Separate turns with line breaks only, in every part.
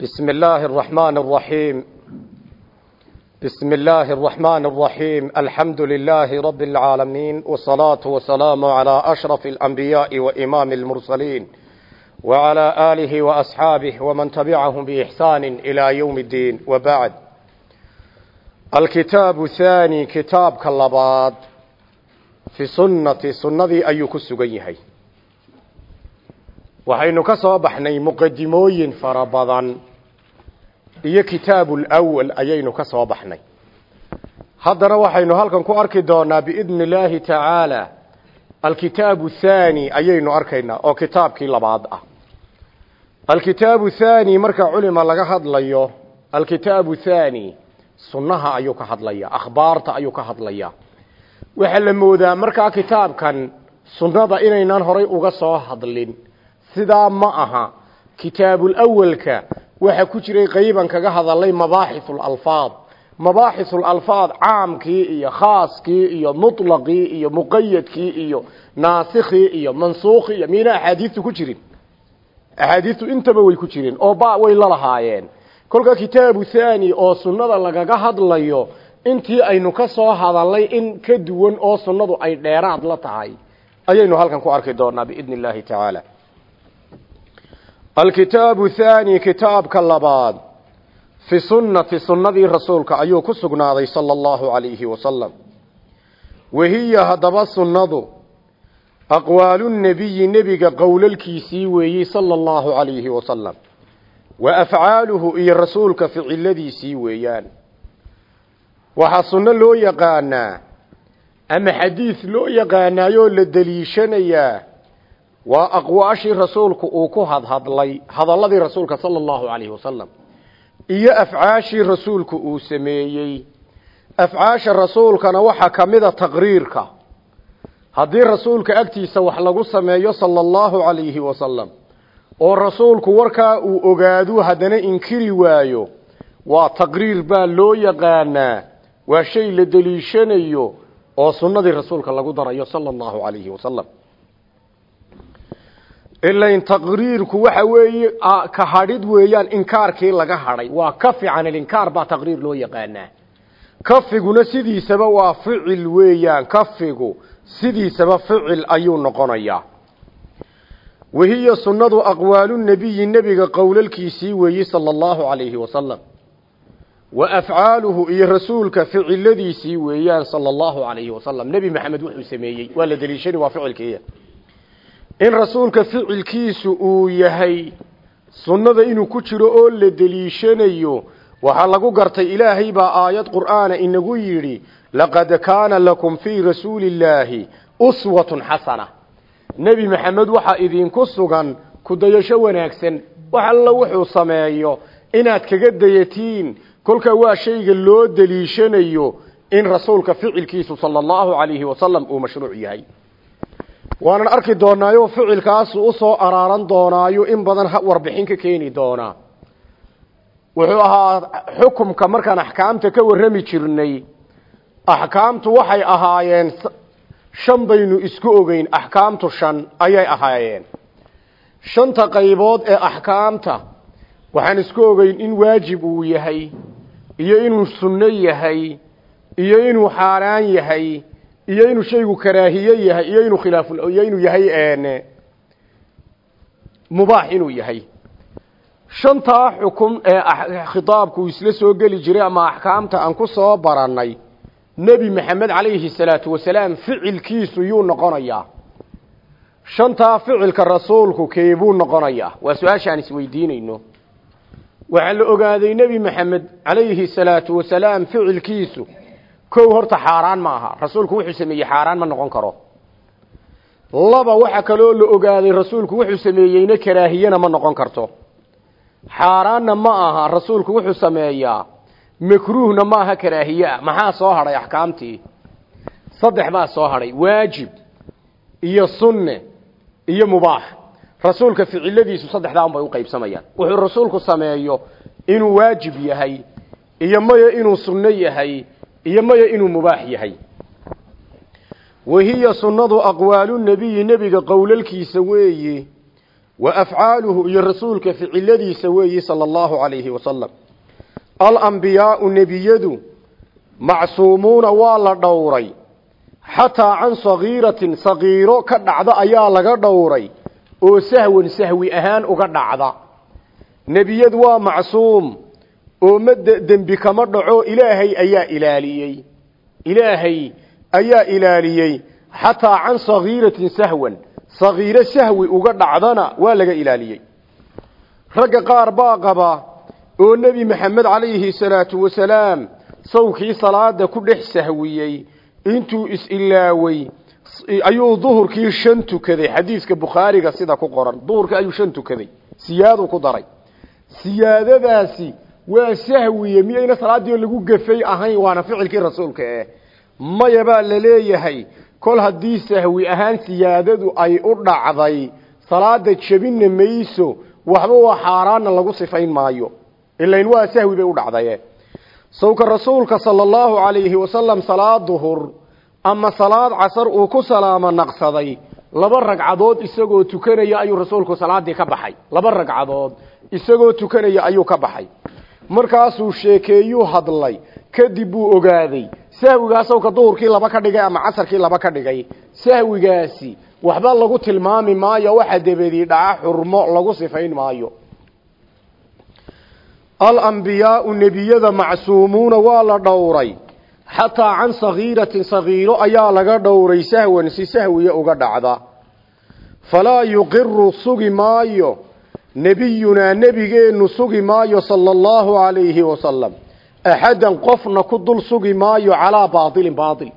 بسم الله الرحمن الرحيم بسم الله الرحمن الرحيم الحمد لله رب العالمين والصلاة والسلام على أشرف الأنبياء وإمام المرسلين وعلى آله وأصحابه ومن تبعهم بإحسان إلى يوم الدين وبعد الكتاب الثاني كتاب كاللباد في سنة سنة أيك السقيهي waxaynu ka soo baxnay muqadimooyin fara badan. Iyo kitaabul awal ayaynu ka soo baxnay. Haddana waxaynu halkan ku arki doonaa biidni illaahi tacaala alkitaabu thaani ayaynu arkaynaa oo kitaabkii labaad ah. Alkitaabu thaani marka culima laga hadlayo alkitaabu thaani sunnaha ayuu ka hadlaya akhbaarta ayuu ka hadlaya waxaa la moodaa markaa kitaabkan sunnada inaynan horay uga soo hadlin sidaa ma aha. Kitaabul awalka waxa ku jiray qayban kaga hadalay mabaaxithul alfaad. Mabaaxithul alfaad caamkii iyo khaaskii iyo mutlaqii iyo muqayadkii iyo naasikhii iyo mansuukhii iyo miina axaadiistu ku jirin. Axaadiistu intaba way ku jireen oo ba way la lahaayeen. Kolka kitaabu thani oo sunnada lagaga hadlayo intii aynu ka soo hadalay in ka duwan oo sunnadu ay dheeraad la tahay. Ayaynu halkan ku arki doonaa biidni illaahi tacaala alkitaabu thaani kitaabka labaad. Fi sunnati sunnadii rasuulka ayuu ku sugnaaday sala allahu calayhi wasalam wahiya haddaba sunnadu aqwaalu nebiyi nebiga qowlalkiisii weeyey sala allahu calayhi wasalam wa afcaaluhu iyo rasuulka ficiladiisii weeyaan. Waxaa sunno loo yaqaanaa ama xadiis loo yaqaanaayoo la deliishanayaa waa aqwaashii rasuulku uu ku hadhadlay hadalladii rasuulka sala allahu calayhi wasalam iyo afcaashii rasuulku uu sameeyey. Afcaasha rasuulkana waxaa ka mida taqriirka. Haddii rasuulka agtiisa wax lagu sameeyo sala allahu calayhi wasalam oo rasuulku warkaa uu ogaadu haddana inkiri waayo waa taqriir baa loo yaqaanaa waa shay la deliishanayo oo sunnadii rasuulka lagu darayo sala allahu calayhi wasalam ilain taqriirku waxa weeye ka hadhid weeyaan inkaarkii laga hadhay waa kafi can ilinkaar baa taqriir loo yaqaanaa kafiguna sidiisaba waa ficil weeyaan kafigu sidiisaba ficil ayuu noqonayaa wahiya sunnadu aqwaalu nebiyi nebiga qowlalkiisii weeyi sala allahu calayhi wasalam wa afcaaluhu iyo rasuulka ficiladiisii weeyaan sala allahu calayhi wasalam nebi maxamed wuxuu sameeyey waa la deliishani waa ficilkiiya in rasuulka ficilkiisu uu yahay sunnada inuu ku jiro oo la deliishanayo waxaa lagu gartay ilaahay baa aayad qur'aana inagu yidhi laqad kaana lakum fii rasuuli illaahi uswatun xasana. Nebi maxamed waxaa idinku sugan kudayasho wanaagsan. Wax alla wuxuu sameeyo inaad kaga dayatiin. Kolka waa shayga loo deliishanayo in rasuulka ficilkiisu sala allahu calayhi wasalam uu mashruuc yahay waanan arki doonaayo ficilkaasu u soo araaran doonaayo in badan warbixin ka keeni doonaa wuxuu ahaa xukumka markaan axkaamta ka warrami jirnay. Axkaamtu waxay ahaayeen shan baynu isku ogeyn axkaamtu shan ayay ahaayeen. Shanta qaybood ee axkaamta waxaan isku ogeyn in waajib uu yahay iyo inuu sunno yahay iyo inuu xaaraan yahay iyo inuu shaygu karaahiye yahay iyo inuu khilaaf iyo inuu yahay mubaax inuu yahay. Shantaa xukum ee khitaabku isla soo geli jiray ama axkaamta aan ku soo barannay nebi maxamed calayhi salaatu wasalaam ficilkiisu yuu noqonayaa. Shantaa ficilka rasuulku keebuu noqonayaa? Waa su'aashaan isweydiinayno. Waxaa la ogaaday nebi maxamed calayhi salaatu wasalaam ficilkiisu kow horta xaaraan ma aha. Rasuulku wuxuu sameeyey xaaraan ma noqon karo. Laba waxa kaloo la ogaaday rasuulku wuxuu sameeyeyna karaahiyana ma noqon karto. Xaaraanna ma aha rasuulku wuxuu sameeyaa. Makruuhna ma aha karaahiye maxaa soo hadhay axkaamtii? Saddex baa soo hadhay waajib iyo sunne iyo mubaax rasuulka ficiladiisu saddexdaan bay u qaybsamayaan. Wuxuu rasuulku sameeyo inuu waajib yahay iyo maya inuu sunno yahay iyo maya inuu mubaax yahay. Wahiya sunnadu aqwaalu nebiyi nebiga qowlalkiisa weeye wa afcaaluhu iyo rasuulka ficiladiisa weeyi sala allahu calayhi wasalam alambiyaau nebiyadu macsuumuuna waa la dhowray. Xataa can sagiiratin sagiiro ka dhacda ayaa laga dhowray oo sahwan sahwi ahaan uga dhacda. Nebiyadu waa macsuum oo ma dembi kama dhaco ilaahay ayaa ilaaliyey. Ilaahay ayaa ilaaliyey. Xataa can sagiiratin sahwan. Sagiiro sahwi uga dhacdana waa laga ilaaliyey. Ragga qaar baa qaba oo nebi maxamed calayhi salaatu wasalaam sawkii salaada ku dhex sahwiyey intuu is-ilaawey ayuu duhurkii shan tukaday. Xadiiska bukhaariga sida ku qoran. Duhurkii ayuu shan tukaday. Siyaadu ku daray. Siyaadadaasi waa sahwiye miyayna salaaddii lagu gafay ahayn waana ficilkii rasuulka eh. Maya baa la leeyahay kol haddii sahwi ahaan siyaadadu ay u dhacday salaada jebinna mayso waxba waa xaaraanna lagu sifayn maayo. Ilain waa sahwi bay u dhacdaye sawka rasuulka sala allahu calayhi wasalam salaad duhur ama salaad casar uu ku salaamo naqsaday laba ragcadood isagoo tukanaya ayuu rasuulku salaadii ka baxay. Laba ragcadood isagoo tukanaya ayuu ka baxay markaasuu sheekeeyuu hadlay. Kadib buu ogaaday sahwigaas ka duhurkii laba ka dhigay ama casarkii laba ka dhigay. Sahwigaasi waxba lagu tilmaami maayo waxa dabadii dhaca xurmo lagu sifayn maayo. Alambiyaau nebiyada macsuumuuna waa la dhowray. Xataa can sagiiratin sagiiro ayaa laga dhowray sahwan si sahwiya uga dhacda. Falaa yuqiru sugi maayo nebiyunaa nebigeennu sugi maayo sala allahu calayhi wasalam axadan qofna ku dul sugi maayo calaa baailin baail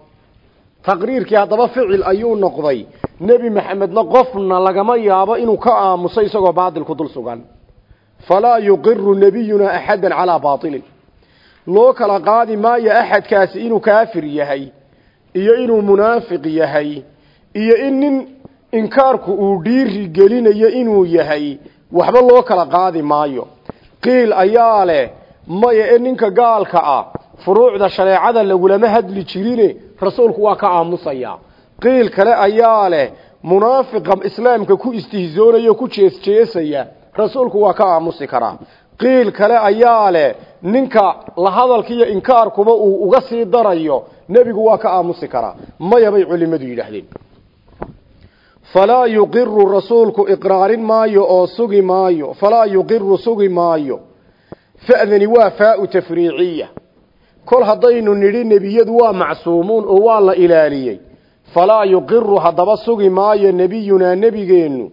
taqriirkii haddaba ficil ayuu noqday. Nebi maxamedna qofna lagama yaabo inuu ka aamuso isagoo baail ku dul sugan. Falaa yuqiru nebiyunaa axadan calaa baailin loo kala qaadi maayo axadkaasi inuu kaafir yahay iyo inuu munaafiq yahay iyo in nin inkaarku uu dhiiri gelinayo inuu yahay waxba loo kala qaadi maayo. qiil ayaa leh maya ee ninka gaalka ah furuucda shareecada lagulama hadli jirine rasuulku waa ka aamusaya. qiil kale ayaa leh munaafiqa islaamka ku istihzoonayo ku jeesjeesaya rasuulku waa ka aamusi karaa. qiil kale ayaa leh ninka la hadalkiiyo inkaarkuba uu uga sii darayo nebigu waa ka aamusi karaa. Maya bay culimadu yidhaahdeen falaa yuqiru rasuulku iqraarin maayo oo sugi maayo. Falaa yuqiru sugi maayo. Fa'dani waa faau tafriiciya. Kol haddaynu nidhi nebiyadu waa macsuumuun oo waa la ilaaliyey. Falaa yuqiru haddaba sugi maayo nebiyunaa nebigeennu.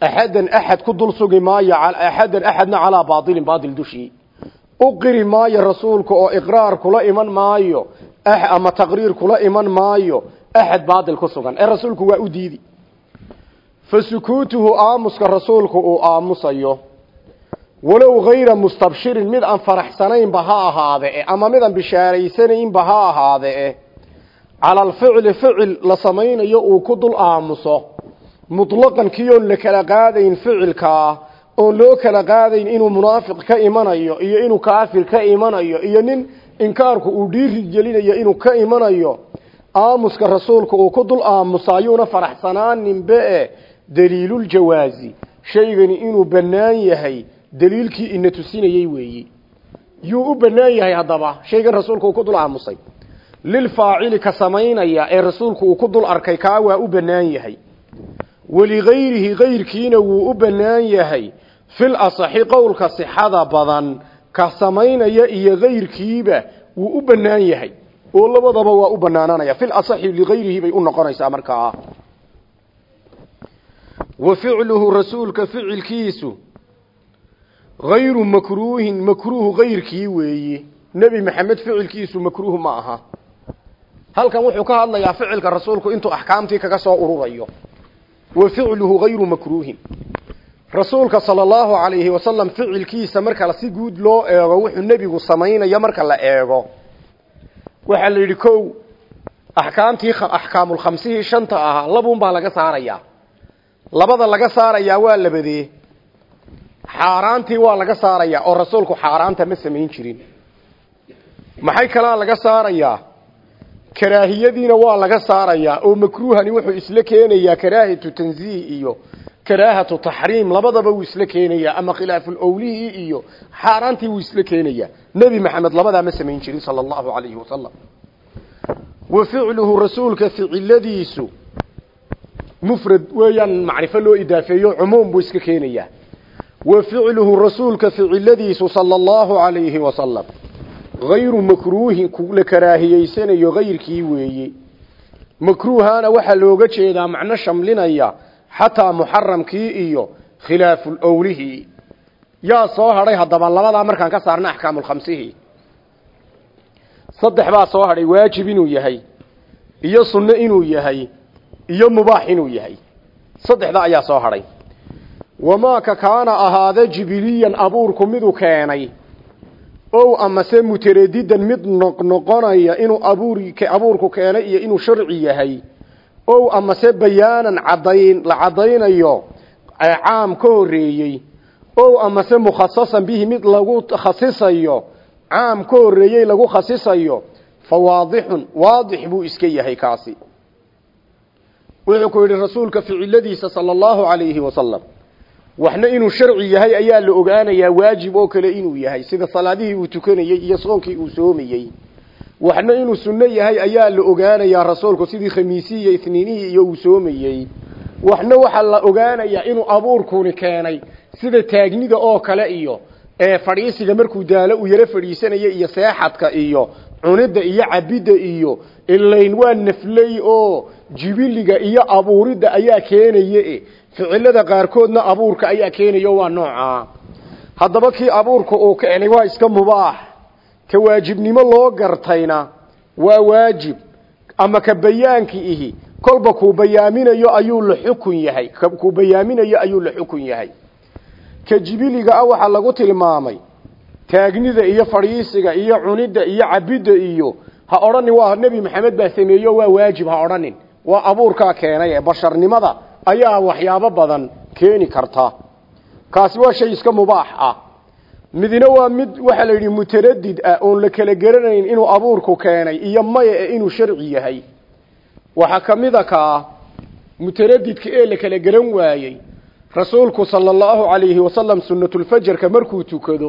Axadan axad ku dul sugi maayo axadan axadna calaa baailin baail dushii u qiri maayo rasuulka oo iqraar kula iman maayo. Ama taqriir kula iman maayo. Axad baail ku sugan. Ee rasuulku waa u fa sukuutuhu aamuska rasuulku uu aamusayo. Walow hayra mustabshirin mid aan faraxsanaynba ha ahaade ama mid aan bishaaraysanaynba ha ahaade cala alficli ficil la samaynayo uu ku dul aamuso. Mutlaqan kii oon la kala qaadayn ficilkaa oon loo kala qaadayn inuu munaafiq ka imanayo iyo inuu kaafir ka imanayo iyo nin inkaarku uu dhiiri gelinayo inuu ka imanayo aamuska rasuulka uu ku dul aamusa ayuuna faraxsanaaninbe daliiluljawaazi shaygani inuu bannaan yahay daliilkii ina tusinayey weeyi. Yuu u bannaan yahay haddaba shaygan rasuulku uu ku dul aamusay. Lilfaacili ka samaynaya ee rasuulku uu ku dul arkay kaa waa u bannaan yahay. Waligayrihi kayrkiina wuu u bannaan yahay. Fil asaxi qowlka sixada badan ka samaynaya iyo kayrkiiba wuu u bannaan yahay. Oo labadaba waa u bannaananaya fil asaxi ligayrihi bay u noqonaysaa markaa wa ficluhu rasuulka ficilkiisu. Hayru makruuhin makruuhu kayrkii weeye nebi maxamed ficilkiisu makruuh ma aha. Halkan wuxuu ka hadlayaa ficilka rasuulku intuu axkaamtii kaga soo ururayo. Wa ficluhu hayru makruuhin. Rasuulka sala allahu calayhi wasalam ficilkiisa marka si guud loo eego wuxuu nebigu samaynayo marka la eego. Waxaa la yidhi kow axkaamtii axkaamulkhamsihii shanta ahaa labuun baa laga saarayaa labada laga saarayaa waa labadee xaaraantii waa laga saarayaa oo rasuulku xaaraanta ma samayn jirin. Maxay kalaa laga saarayaa? Karaahiyadiina waa laga saarayaa oo makruuhani wuxuu isla keenayaa karaahatu tanziih iyo karaahatu taxriim labadaba wuu isla keenayaa ama khilaaful owlihii iyo xaaraantii wuu isla keenayaa. Nebi maxamed labadaa ma samayn jirin sala allahu calayhi wasalam wa ficluhu rasuulka ficiladiisu mufrad weeyaan macrifo loo idaafeeyo cumuum buu iska keenayaa wa ficluhu rasuulka ficiladiisu sala allahu calayhi wasalam hayru makruuhin la karaahiyeysanayo hayrkii weeye. Makruuhaana waxaa looga jeedaa macno shamlinaya xataa muxaramkii iyo khilaaful owlihii yaa soo hadhay haddaba labadaa markaan ka saarna axkaamulkhamsihii saddex baa soo hadhay waajib inuu yahay iyo sunno inuu yahay iyo mubaax inuu yahay. Saddexda ayaa soo hadhay. Wamaaka kaana ahaada jibiliyan abuurku miduu keenay? Ow amase mutaradidan mid noqnoqonaya inuu abuur abuurku keenay iyo inuu sharci yahay? Ow amase bayaanan cadayn la cadaynayo caam ka horeeyey ow amase mukhasasan bihi mid lagu khasisayo caam ka horeeyey lagu khasisayo? Fa waadixun waadix buu iska yahay kaasi wuxuu ku yidhi rasuulka ficiladiisa sala allahu calayhi wasalam waxna inuu sharci yahay ayaa la ogaanayaa waajib oo kale inuu yahay. Sida salaadihii uu tukanayey iyo soonkii uu soomayey waxna inuu sunno yahay ayaa la ogaanayaa rasuulku sidii khamiisii iyo isniinihii iyo uu soomayey waxna waxaa la ogaanayaa inuu abuurkuni keenay sida taagnida oo kale iyo ee fadhiisiga markuu daalo uu yaro fadhiisanaya iyo seexadka iyo cunidda iyo cabidda iyo ilayn waa nafley oo jibiliga iyo abuuridda ayaa keenaye. Ficilada qaarkoodna abuurka ayaa keenayo waa noocaa haddaba kii abuurka uu keenay waa iska mubaax. Ka waajibnimo loo gartayna waa waajib ama ka bayaanki ihi. Kolba kuu bayaaminayo ayuu la xukun yahay. Kuu bayaaminayo ayuu la xukun yahay. Ka jibiliga ah waxaa lagu tilmaamay taagnida iyo fadhiisiga iyo cunidda iyo cabidda iyo ha odhanin waa nebi maxamed baa sameeyo waa waajib ha odhanin. Waa abuurkaa keenay ee basharnimada ayaa waxyaabo badan keeni karta. Kaasi waa shay iska mubaax ah. Midna waa mid waxaa la yidhi mutaradid ah oon la kala garanayn inuu abuurku keenay iyo maya ee inuu sharci yahay. Waxaa ka mid a kaa mutaradidka ee la kala garan waayey. Rasuulku sala allahu calayhi wasalam sunnatulfajarka markuu tukado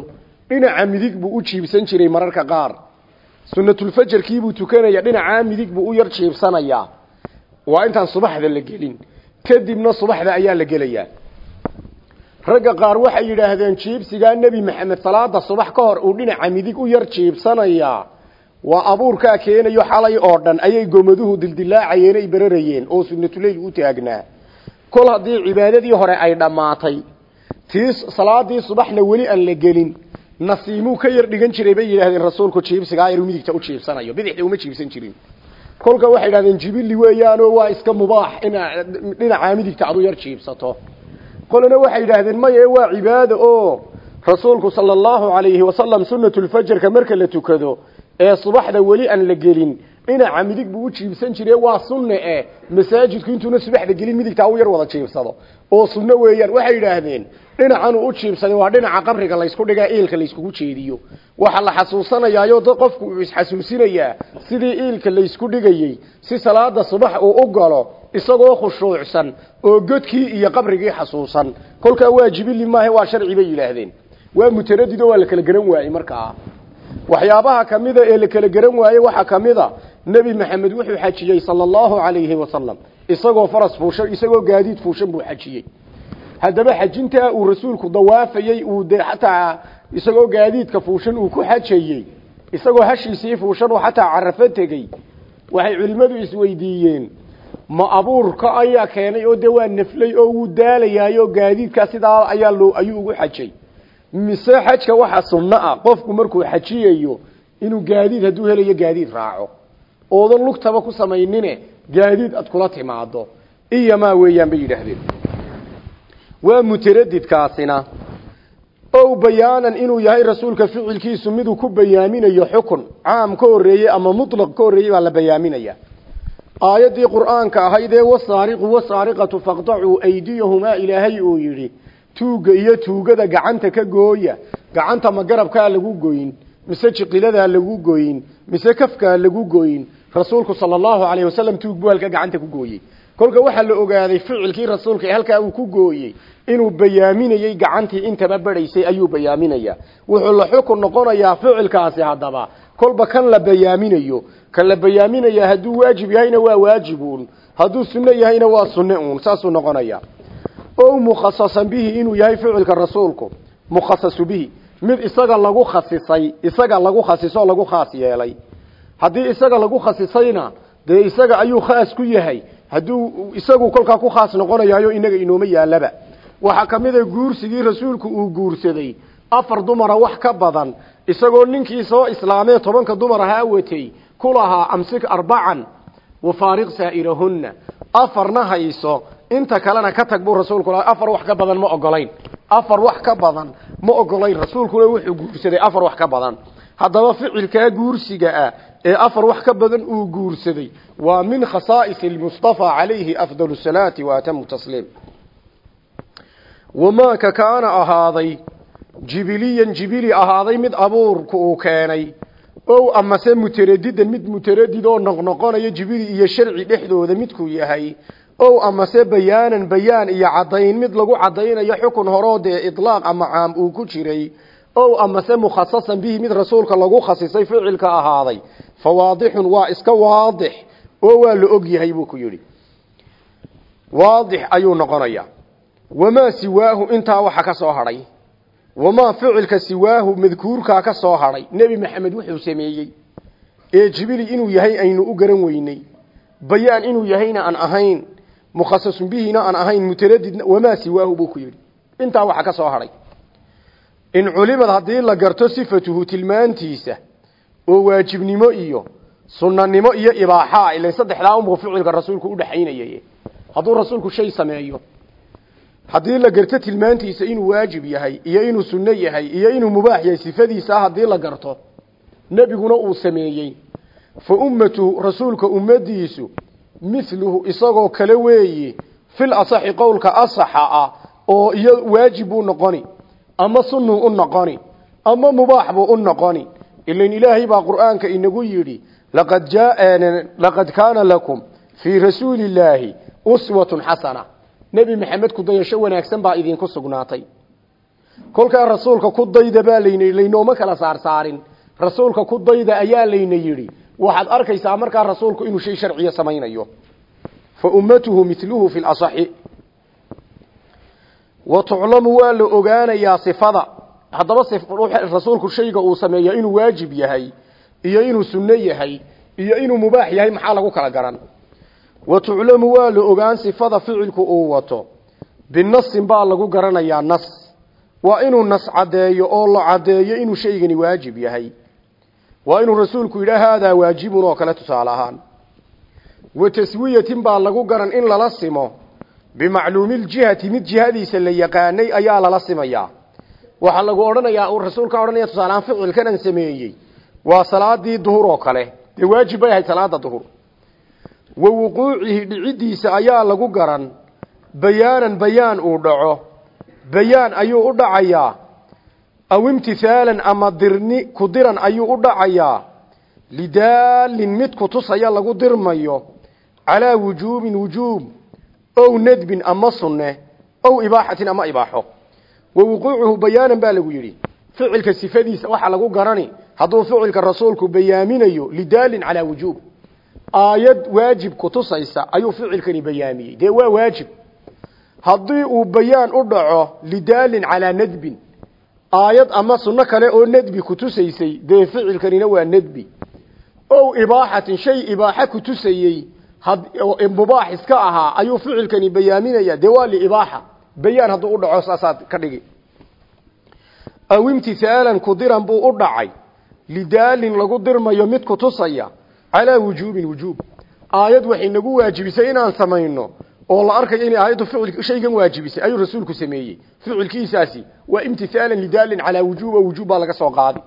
dhinaca midig buu u jiibsan jiray mararka qaar. Sunnatulfajarkiibuu tukanaya dhinacaa midig buu u yar jiibsanayaa waa intaan subaxda la gelin. Kadibna subaxda ayaa la gelayaa ragga qaar waxay yidhaahdeen jiibsigaa nebi maxamed salaada subax ka hor uu dhinaca midig u yar jiibsanayaa waa abuurkaa keenayo xalay oo dhan ayay gomaduhu dildilaacayeen ay berarayeen oo sunnatuleyl u taagnaa. Kol haddii cibaadadii hore ay dhammaatay tii salaadii subaxna weli aan la gelin nasiimuu ka yar dhigan jiray bay yidhaahdeen rasuulku jiibsigaa inuu midigta u jiibsanayo. Bidixda uma jiibsan jirin. Kolka waxay yidhahdeen jibili weeyaanoo waa iska mubaax ina dhinacaa midigta adu yar jiibsato. Qolana waxay yidhaahdeen maye waa cibaado oo rasuulku sala allahu calayhi wasalam sunnatulfajarka marka la tukado ee subaxda weli aan la gelin dhinaca midig buu u jiibsan jire waa sunne eh masaajidku intuuna subaxda gelin midigtaa u yar wada jiibsado oo sunno weeyaan waxay yidhaahdeen dhinacanuu u jiibsaday waa dhinaca qabriga laysku dhigaa iilka layskugu jeediyo waxaa la xasuusanayaayo dad qofku uu isxasuusinayaa sidii iilka laysku dhigayey si salaada subax uu u galo isagoo khushuucsan oo godkii iyo qabrigii xasuusan kolkaa waa jibili maahe waa sharci bay yidhaahdeen waa mutaradid waa la kala garan waayey markaa waxyaabaha kamida ee la kala garan waaye waxaa kamida nebi maxamed wuxuu xajiyey sala allahu calayhi wasalam isagoo faras fuushan isagoo gaadiid fuushan buu xajiyey. Haddaba xajintaa uu rasuulku dawaafayey uu dee xataa isagoo gaadiidka fuushan uu ku xajayey isagoo hashiisii fuushan oo xataa carafo tegey. Waxay culimmadu isweydiiyeen ma abuurka ayaa keenay oo dee waa naflay oo wuu daalayaayoo gaadiidkaa sidaa ayaa loo ayuu ugu xajay mise xajka waxa sunno ah qofku markuu xajiyayo inuu gaadiid hadduu helayo gaadiid raaco oodan lugtaba ku samaynine gaadiid ad kula timaado iyomaa weeyaan bay yidhaahdeen. Waa mutaradidkaasina ow bayaanan inuu yahay rasuulka ficilkiisu miduu ku bayaaminayo xukun caam ka horeeyey ama mutlaq ka horreeyey baa la bayaaminaya. Aayaddii qur'aanka ahayd ee wasaariqu wasaariqatu faqdacuu aydiyahumaa ilaahay uu yidhi tuugga iyo tuugada gacanta ka gooya gacanta ma garabkaa lagu goyn mise jiqiladaa lagu goyn mise kafkaa lagu goyn rasuulku sala allahu calayh wasalam tuug buu halka gacanta ku gooyey. Kolka waxaa la ogaaday ficilkii rasuulka ee halkaa uu ku gooyey inuu bayaaminayey gacantii intaba badhaysay ayuu bayaaminaya. Wuxuu la xukun noqonayaa ficilkaasi haddaba. Kolba kan la bayaaminayo kan la bayaaminaya hadduu waajib yahayna waa waajibuun hadduu sunno yahayna waa sunne uun saasuu noqonaya o mukhasasan bihi inuu yahay ficilka rasuulku mukhasasu bihi mid isaga lagu khasisay isaga lagu khasiso lagu khaas yeelay. Haddii isaga lagu khasisayna dee isaga ayuu khaas ku yahay? Hadduu isagu kolkaa ku khaas noqonayaayo inaga inooma yaalaba waxaa ka mid a guursigii rasuulku uu guursaday afar dumara wax ka badan isagoo ninkii soo islaamee tobanka dumar ahaa watay ku lahaa amsik arbacan wafaariq saa'irahunna. Afarna hayso inta kalena ka tag buu rasuulku afar wax ka badan ma ogolayn afar wax ka badan ma ogolayn rasuulkuna wuxuu guursaday afar wax ka badan. Haddaba ficilkaa guursiga ah ee afar wax ka badan uu guursaday waa min khasaa'is almustafa calayhi afdal salaati wa atamu tasliim. Wamaa ka kaana ahaaday jibiliyan jibili ahaaday mid abuurku uu keenay. Ow amase mutaradidan mid mutaradid oo noqnoqonaya jibili iyo sharci dhexdooda midkuu yahay ow amase bayaanan bayaan iyo caddayn mid lagu caddaynayo xukun horoo dee idlaaq ama caam uu ku jiray. Ow amase mukhasasan bihi mid rasuulka lagu khasisay ficilka ahaaday. Fa waadixun waa iska waadix. Oo waa la og yahay buu ku yidhi. Waadix ayuu noqonayaa. Wamaa siwaahu intaa waxa ka soo hadhay. Wamaa ficilka siwaahu madkuurkaa ka soo hadhay. Nebi maxamed wuxuu sameeyey. Ee inuu yahay aynu u garan weynay bayaan inuu yahayna aan ahayn mukhasasun bihina aan ahayn mutaradidna wamaa siwaahu buu ku yidhi. Intaa waxa ka soo hadhay in culimad haddii la garto sifatuhu tilmaantiisa oo waajibnimo iyo sunnanimo iyo ibaaxaa ilan saddexdaa unbuu ficilka rasuulku udhaxaynayay hadduu rasuulku shay sameeyo haddii la garto tilmaantiisa inuu waajib yahay iyo inuu sunno yahay iyo inuu mubaax yahay sifadiisa haddii la garto nebiguna uu sameeyey. Fa ummatuhu rasuulka ummadiisu mithluhu isagoo kale weeye fil asaxi qowlka asaxa ah oo iyo waajib buu noqoni ama sunnuu u noqoni ama mubaax buu u noqoni. Ilan ilaahay baa qur'aanka inagu yidhi laqad laqad kaana lakum fii rasuuli illaahi uswatun xasana nebi maxamed ku dayasho wanaagsan baa idinku sugnaatay. Kolkaa rasuulka ku dayda baa layna laynooma kala saarsaarin. Rasuulka ku dayda ayaa layna yidhi waxaad arkaysaa markaa rasuulku inuu shay sharciya samaynayo. Fa ummatuhu miluhu fi lasaxi wa tuclamu waa la ogaanayaa sifada. Haddaba rasuulku shayga uu sameeya inuu waajib yahay iyo inuu sunno yahay iyo inuu mubaax yahay maxaa lagu kala garan? Wa tuclamu waa la ogaan sifada ficilku uu wato. Binasin baa lagu garanayaa nas. Waa inuu nas caddeeyo oo la caddeeyo inuu shaygani waajib yahay waa inuu rasuulku yidha haadaa waajibun oo kale tusaale ahaan. Wa taswiyatin baa lagu garan in lala simo. Bimacluumiljihati mid jihadiisa la yaqaanay ayaa lala simayaa waxaa lagu odhanayaa uu rasuulka odhanaya tusaaleahaan ficilkan aan sameeyey waa salaadii duhur oo kale. Dee waajib bay ahayd salaada duhur. Wa wuquucihi dhicidiisa ayaa lagu garan. Bayaanan bayaan uu dhaco. Bayaan ayuu u dhacayaa aw imtihaalan ama dirni ku diran ayuu u dhacayaa. Lidaalin mid ku tusaya lagu dirmayo. Calaa wujuubin wujuub ow nadbin ama sunne. Ow ibaaxatin ama ibaaxo. Wa wuquucuhu bayaanan baa lagu yidhi. Ficilka sifadiisa waxaa lagu garani. Hadduu ficilka rasuulku bayaaminayo lidaalin calaa wujuub aayad waajib kutusaysa ayuu ficilkani bayaamiyey. Dee waa waajib. Haddii uu bayaan u dhaco lidaalin calaa nadbin aayad ama sunno kale oo nadbi kutusaysay dee ficilkanina waa nadbi. Ow ibaaxatin shay ibaaxa kutusayey mubaax iska ahaa ayuu ficilkani bayaaminaya dee waa bayaan hadduu u dhaco saasaad ka dhigi. Aw imtihaalan kudiran buu u dhacay. Lidaalin lagu dirmayo mid kutusaya calaa wujuubin wujuub. Aayad waxay nagu waajibisay inaan samayno oo la arkayo inay aayaddu shaygan waajibisay ayuu rasuulku sameeyey. Ficilkiisaasi waa imtihaalan lidaalin calaa wujuub oo wujuub baa laga soo qaadi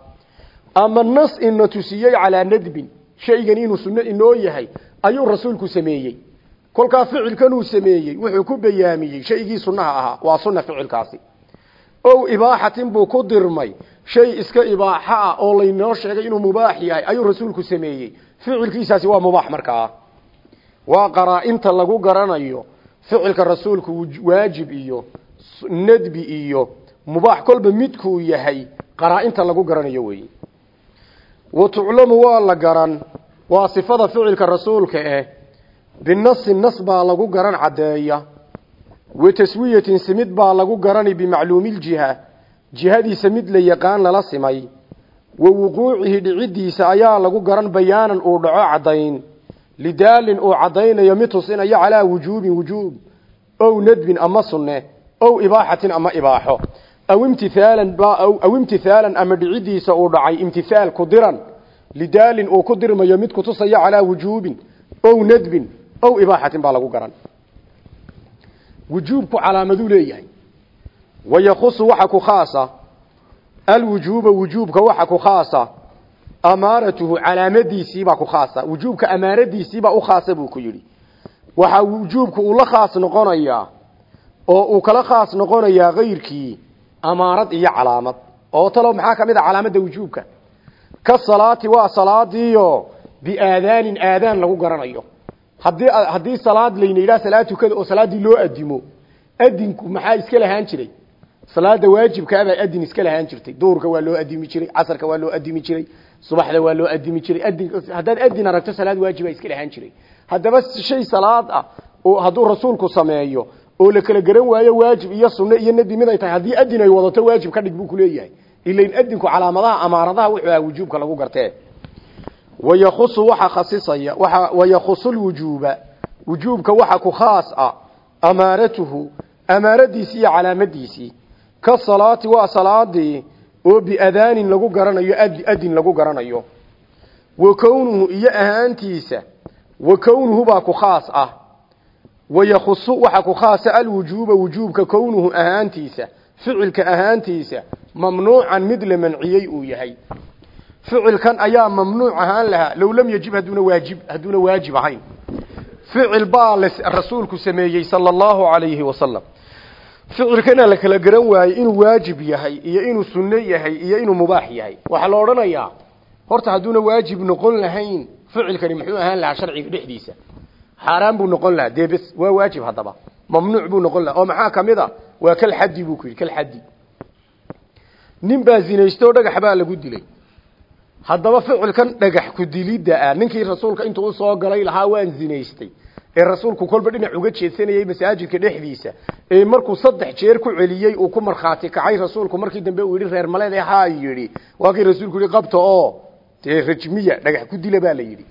ama nas ina tusiyey calaa nadbin shaygan inuu sunno inoo yahay ayuu rasuulku sameeyey. Kolkaa ficilkanuu sameeyey wuxuu ku bayaamiyey shaygii sunnaha ahaa waa sunna ficilkaasi. Ow ibaaxatin buu ku dirmay shay iska ibaaxo ah oo laynoo sheegay inuu mubaax yahay ayuu rasuulku sameeyey. Ficilkiisaasi waa mubaax markaa waa qaraa-inta lagu garanayo ficilka rasuulku waajib iyo nadbi iyo mubaax kolba midkuu yahay qaraa-inta lagu garanayo weeye. Wa tuclamu waa la garan waa sifada ficilka rasuulka eh binasi nas baa lagu garan caddeeya wa taswiyatin simid baa lagu garani bimacluumiljiha jihadiisa mid la yaqaan lala simay wa wuquucihi dhiciddiisa ayaa lagu garan bayaanan uu dhaco caddayn lidaalin uu caddaynayo mid tusinayo calaa wujuubin wujuub ow nadbin ama sunne ow ibaaxatin ama ibaaxo. Aw imtihaalan aw imtihaalan ama dhiciddiisa uu dhacay imtihaal ku diran lidaalin uu ku dirmayo mid kutusayo calaa wujuubin ow nadbin ow ibaaxatin baa lagu garan. Wujuubku calaamaduu leeyahay. Wayakusu waxa ku khaasa alwujuuba wujuubka waxa ku khaasa amaaratuhu calaamadiisiibaa ku khaasa. Wujuubka amaaradiisiibaa u khaasa buu ku yidhi. Waxaa wujuubku uu la khaas noqonayaa oo uu kala khaas noqonayaa kayrkii amaarad iyo calaamad. Oo talo maxaa ka mid a calaamadda wujuubka? Ka salaati waa salaadiio biaadaanin aadaan lagu garanayo. Hadii haddii salaad layna yidhaha salaad tukada oo salaaddii loo adimo adinku maxaa iska lahaan jiray? Salaada waajibkaabaa adin iska lahaan jirtay. Duurka waa loo adimi jiray casarka waa loo adimi jiray subaxda waa loo adimi jiray. Adin haddaad adin aragto salaad waajiba iska lahaan jiray. Haddaba shay salaad ah oo hadduu rasuulku sameeyo oo la kala garan waayo waajib iyo sunne iyo nebi mid ay tahay haddii adin ay wadato waajib ka dhig kuleeyahay ilain adinku calaamadaha amaaradaha wuxuu aha wujuubka lagu gartee. Wayakusu waxa khasisaya wayakusu lwujuuba wujuubka waxa ku khaas ah amaaratuhu amaaradiisii iyo calaamadiisii ka salaati waa salaadii oo biadaanin lagu garanayo adin lagu garanayo. Wa kownuhu iyo ahaantiisa wa kownuhu baa ku khaas ah. Wayakusu waxa ku khaasa alwujuuba wujuubka kownuhu ahaantiisa ficilka ahaantiisa mamnuucan mid la manciyey uu yahay. Ficilkan ayaa mamnuuc ahaan lahaa low lam yajib haduuna waajib hadduuna waajib ahayn. Ficil baa rasuulku sameeyey sala allahu calayhi wasalam ficilkana la kala garan waayey inuu waajib yahay iyo inuu sunno yahay iyo inuu mubaax yahay. Waxaa la odhanayaa horta hadduuna waajib noqon lahayn ficilkani muxuu ahaan lahaa sharciga dhexdiisa. Xaaraan buu noqon lahaa dee bes waa waajib haddaba. Mamnuuc buu noqon lahaa oo maxaa ka mid a? Waa kalxaddi buu ku yidhi kalxaddi nin baa zinaystoo dhagax baa lagu dilay. Haddaba ficilkan dhagax ku dilidda ah ninkii rasuulka intuu u soo galay lahaa waan zinaystay ee rasuulku kolba dhinac uga jeedsanayay masaajidka dhexdiisa ee markuu saddex jeer ku celiyey uu ku markhaati kacay rasuulku markii dambe uu yidhi reer maleed haa yidhi. Waa kii rasuulku yihi qabta oo dee rajmiya dhagax ku dila baa la yidhi.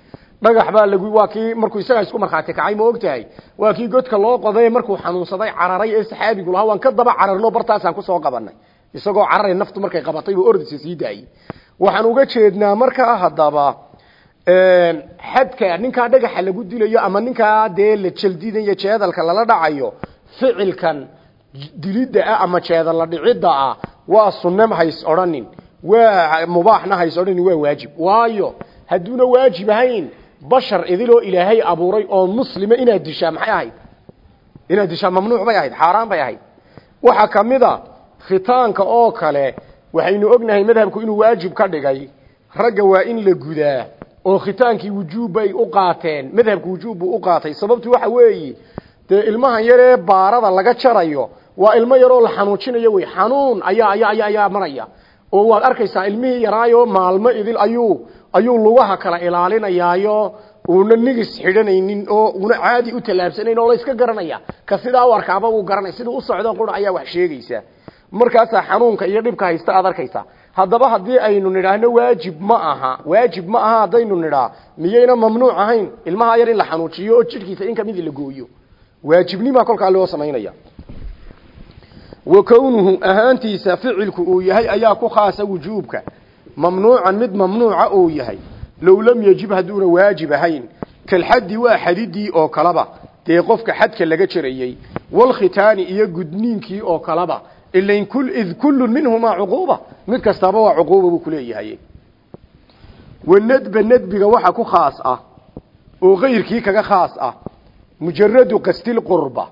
Dhagax baa lagu waa kii markuu isagaa isku markhaati kacay ma ogtahay? Waa kii godka loo qoday markuu xanuunsaday cararay ee saxaabigu lahaa waan ka daba cararno bartaasaan ku soo qabanay isagoo cararay naftu markay qabatay buu ordisa sii daayey. Waxaan uga jeednaa markaa haddaba xadka ninkaa dhagaxa lagu dilayo ama ninkaa dee la jaldinayo jeedalka lala dhacayo ficilkan dilidda ah ama jeedalla dhicidda ah waa sunne hays odhanin. Waa mubaaxna hays odhanin waa waajib. Waayo hadduuna waajib ahayn bashar idiloo ilaahay abuuray oo muslima inaad dishaa maxay ahayd? Inaad dishaa mamnuuc bay ahayd xaaraan bay ahayd. Waxaa ka mid a khitaanka oo kale waxaynu ognahay madhabku inuu waajib ka dhigay ragga waa in la gudaa oo khitaankii wujuub bay u qaateen madhabku wujuub buu u qaatay. Sababtu waxa weeye dee ilmahan yaree baarada laga jarayo waa ilmo yaroo la xanuujinayo wey. Xanuun ayaa ayaa ayaa ayaa maraya. Oo waad arkaysaa ilmihii yaraayo maalmo idil ayuu ayuu lugaha kala ilaalinayaayo uuna nigis xidhanaynin oo una caadi u tallaabsanayn oo la iska garanaya. Ka sidaa u arkaaba uu garanay. Siduu u socdo qura ayaa wax sheegaysa. Markaasaa xanuunka iyo dhibka haysta aad arkaysa haddaba haddii aynu nidhaahno waajib ma aha. Waajib ma aha haddaynu nidhaa. Miyayna mamnuuc ahayn? Ilmaha yar in la xanuujiyo oo jidhkiisa in ka mid la gooyo. Waajibnimaa kolkaa loo samaynaya. Wa kownuhu ahaantiisa ficilku uu yahay ayaa ku khaasa wujuubka. Mamnuucan mid mamnuuca uu yahay. Low lam yajib hadduuna waajib ahayn. Kalxaddi waa xadidii oo kaleba dee qofka xadka laga jarayey walkhitaani iyo gudniinkii oo kaleba ilain id kullun minhumaa cuquuba mid kastaaba waa cuquuba buu kuleeyahay wanadba nadbiga waxa ku khaas ah oo kayrkii kaga khaas ah mujaradu qastilqurba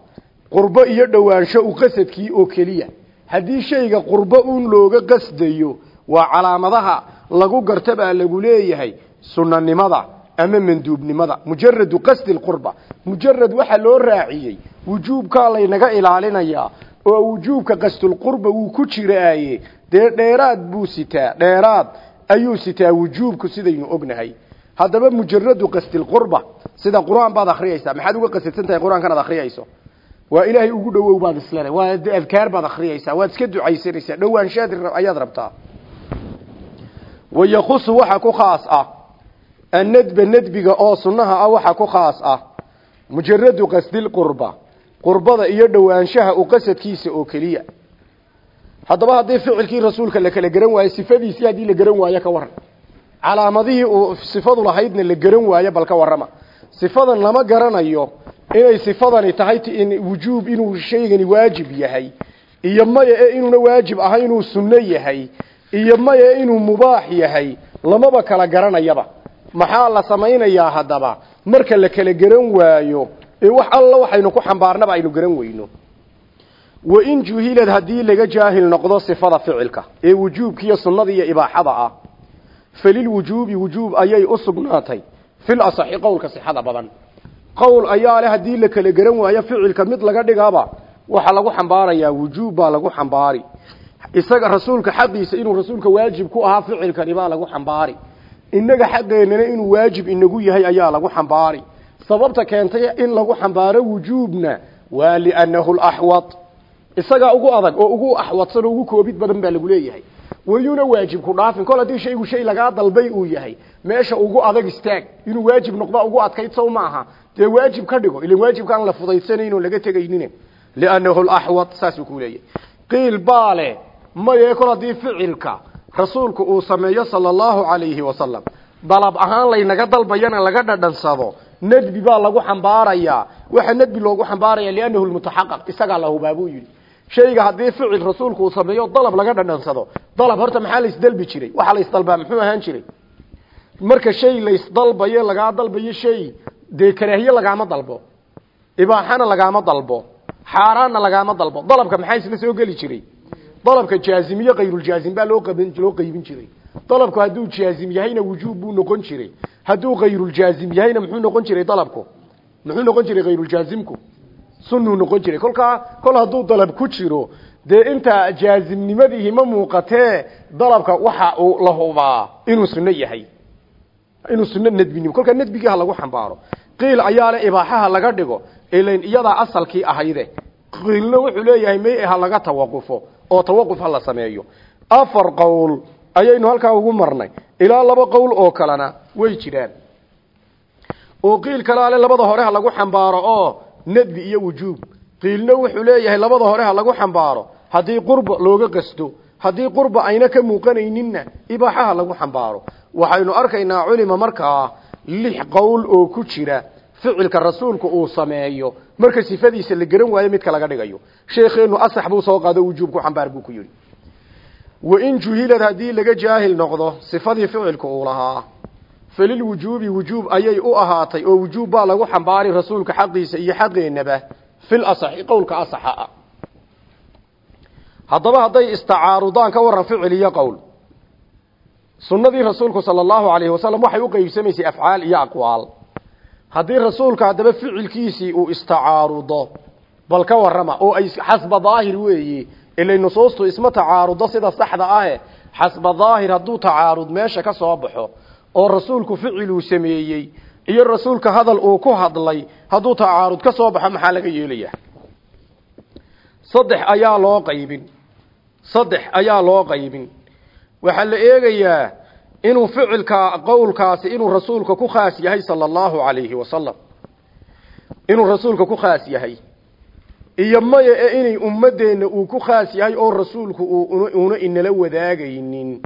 qurbo iyo dhowaansho u qasadkii oo keliya haddii shayga qurbo uun looga qasdayo waa calaamadaha lagu garta baa lagu leeyahay sunanimada ama manduubnimada mujaradu qasdi lqurba mujarad waxaa loo raaciyey wujuubkaa laynaga ilaalinayaa oo wujuubka qasdulqurba wuu ku jiraaye dee dheeraad buu sitaa dheeraad ayuu sitaa wujuubku sidaynu ognahay. Haddaba mujaradu qasdilqurba sida qur'aan baad akhriyaysaa maxaad uga qasadsan tahay qur'aankan aad akhriyayso? Waa ilaahay ugu dhowow baad islena waa adkaar baad akhriyaysaa waad iska ducaysanaysaa dhowaanshaad ayaad rabtaa. Wayakusu waxa ku khaas ah annadba nadbiga oo sunnaha ah waxa ku khaas ah mujaradu qasdilqurba qurbada iyo dhowaanshaha u qasadkiisa oo keliya. Haddaba haddii ficilkii rasuulka la kala garan waayo sifadiisii haddii la garan waayo ka waran calaamadihii uu sifadu lahaydna la garan waayo bal ka warrama. Sifadan lama garanayo inay sifadani tahay wujuub inuu shaygani waajib yahay iyo maya inuuna waajib ahay inuu sunno yahay iyo maya ee inuu mubaax yahay lamaba kala garanayaba. Maxaa la samaynayaa haddaba? Marka la kala garan waayo ee wax alla waxaynu ku xambaarnaba aynu garan weyno. Wain juhilad haddii laga jaahil noqdo sifada ficilka ee wujuubkiiyo sunnada iyo ibaaxada ah falilwujuubi wujuub ayay u sugnaatay. Fil asaxi qowlka sixada badan. Qowl ayaa leh haddii la kala garan waayo ficilka mid laga dhigaba waxaa lagu xambaarayaa wujuub baa lagu xambaari. Isaga rasuulka xaqiisa inuu rasuulka waajib ku ahaa ficilkani baa lagu xambaari. Innaga xaqeennana inuu waajib inagu yahay ayaa lagu xambaari sababta keentay in lagu xambaaro wujuubna waa liannahu laxwad isagaa ugu adag oo ugu axwadsan oo ugu koobid badan baa lagu leeyahay. Wayuuna waajib ku dhaafin. Kol haddii shaygu shay lagaa dalbay uu yahay meesha ugu adag istaag. Inuu waajib noqda ugu adkayd sow ma aha. Dee waajib ka dhigo. Ilan waajibka aan la fudaydsanayno laga tegaynin liannahu laxwad saasuu ku leeyahay. Qiil baa leh maye kol haddii ficilka rasuulku uu sameeyo sala allahu calayhi wasalam dalab ahaan laynaga dalbayana laga dhadhansado nadbi baa lagu xambaarayaa waxa nadbi loogu xambaaraya liannahu lmutaxaqaq isagaa la hubaa buu yidhi. Shayga haddii ficil rasuulku uu sameeyo dalab laga dhadhansado dalab horta maxaa laysdalbi jiray? Waxaa laysdalbaa muxuu ahaan jiray? Marka shay laysdalbayo lagaa dalbayo shay dee lagaama dalbo. Ibaaxana lagaama dalbo. Xaaraanna lagaama dalbo. Dalabka maxaa isla soo geli jiray? Dalabka jaazimiye kayruuljaazim baa loo qaban qaybin jiray. Dalabku hadduu jaazim yahayna wujuub buu noqon jiray hadduu kayruuljaazim yahayna muxuu noqon jiray dalabku? Muxuu noqon jiray kayruuljaazimku sunuu noqon jiray. Kolkaa kol hadduu dalab ku jiro dee inta jaazimnimadiihi ma muuqatee dalabka waxa uu la hubaa? Inuu sunno yahay. Inuu sunno nadbinimo kolkaa nadbigii ha lagu xambaaro. Qiil ayaa le ibaaxaha laga dhigo. Ilan iyadaa asalkii ahayde. Qiilna wuxuu leeyahay may ha laga tawaqufo oo tawaquf la sameeyo. Afar qowl ayaynu halkaa ugu marnay. Ilaa laba qowl oo kalena way jiraan. Oo qiil kalaale labada hore ha lagu xambaaro oo nadbi iyo wujuub. Qiilna wuxuu leeyahay labada hore ha lagu xambaaro. Haddii qurba looga qasdo haddii qurba ayna ka muuqanayninna ibaaxaha lagu xambaaro. Waxaynu arkaynaa culima markaa lix qowl oo ku jira ficilka rasuulku uu sameeyo. Marka sifadiisa la garan waayo midka laga dhigayo. Sheekheenu asax buu soo qaado wujuub ku xambaar buu ku yidhi wain juhilad haddii laga jaahil noqdo sifadii ficilka uu lahaa falilwujuubi wujuub ayay u ahaatay oo wujuub baa lagu xambaari rasuulka xaqiisa iyo xaqeenaba fil asaxi qowlka asaxa ah haddaba hadday istacaarudaan ka waran ficil iyo qowl sunnadii rasuulku sala allahu alayhi wasalam waxay u qeybsamaysay afcaal iyo aqwaal haddii rasuulka haddaba ficilkiisii uu istacaarudo bal ka warrama oo ay xasba daahir weeye ilay nusuustu isma tacaarudo sida saxda ahe xasba daahir hadduu tacaarud meesha ka soo baxo oo rasuulku ficiluu sameeyey iyo rasuulka hadal uu ku hadlay hadduu tacaarud ka soo baxo maxaa laga yeelayaa saddex ayaa loo qaybin saddex ayaa loo qaybin waxaa la eegayaa inuu ficilka qowlkaasi inuu rasuulka ku khaas yahay sala allahu calayhi wasalam inuu rasuulka ku khaas yahay iyo maya ee inay ummadeenna uu ku khaas yahay oo rasuulku uuna inala wadaagaynin.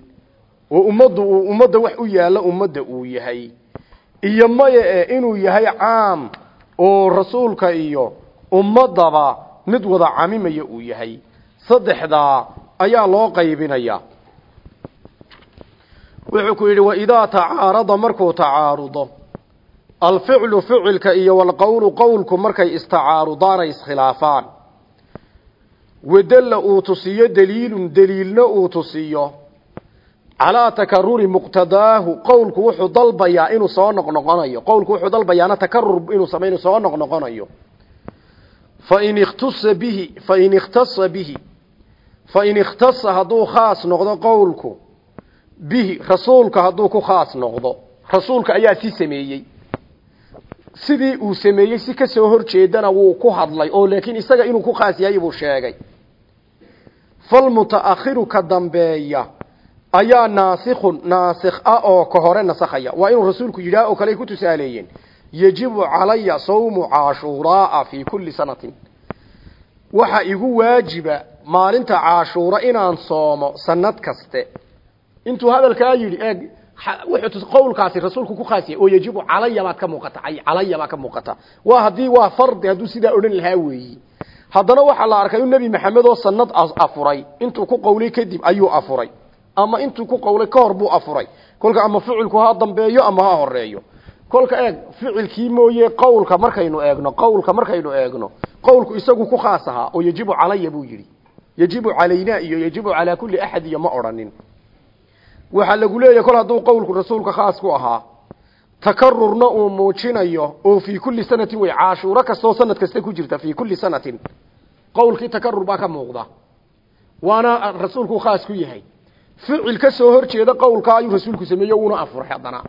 Oo ummaddu uu ummadda wax u yaalla ummadda uu yahay. Iyo maya ee inuu yahay caam oo rasuulka iyo ummaddaba mid wada camimaya uu yahay. Saddexdaa ayaa loo qaybinaya wuxuu ku yidhi waidaa tacaarada markuu tacaarudo alficlu ficilka iyo walqowlu qowlku markay istacaarudaanay iskhilaafaan. Wadalla uu tusiyo daliilun daliilna uu tusiyo. Calaa takaruri muqtadaahu qowlku wuxuu dalbayaa inuu soo noqnoqonayo. Qowlku wuxuu dalbayaana takarur inuu samayno soo noqnoqonayo. Fain ikhtasa bihi fain ikhtasa bihi fain ikhtasa hadduu khaas noqdo qowlku bihi rasuulka hadduu ku khaas noqdo. Rasuulka ayaa si sameeyey sidii uu sameeyey si ka soo horjeedana wuu ku hadlay oo laakiin isaga inuu ku khaas yahay buu sheegay. Falmutaakhiru ka dambeeya ayaa naasikhun naasikh ah oo ka hore nasakhaya. Waa inuu rasuulku yidhaah oo kale ku tusaaleeyeen yajibu calaya sawmu caashuuraaa fii kulli sanatin. Waxa igu waajiba maalinta caashuura inaan soomo sanad kaste. Intuu hadalkaa yidhi qowlkaasi rasuulku ku khaasiya oo yajibu calaya baad ka muuqata ay calaya baa ka muuqata. Waa haddii waa fardi hadduu sidaa odhan lahaa weeyi. Haddana waxaa la arkay in nebi maxamed oo sanad afuray intuu ku qowlay kadib ayuu afuray ama intuu ku qowlay ka hor buu afuray. Kolka ama ficilku ha dambeeyo ama ha horeeyo kolka eeg ficilkii mooye qowlka markaynu eegno qowlka markaynu eegno qowlku isagu ku khaas ahaa oo yajibu calaya buu yidhi. Yajibu calaynaa iyo yajibu calaa kulli axad iyo ma odhanin waxaa lagu leeyahay kol hadduu qowlku rasuulka khaas ku ahaa takarurna uu muujinayo oo fii kulli sanatin wey caashuuro kastoo sanad kasta ku jirta fii kulli sanatin. Qowlkii takarur baa ka muuqda. Waana rasuulku khaas ku yahay. Ficil ka soo horjeeda qowlka ayuu rasuulku sameeye uuna afuray haddana.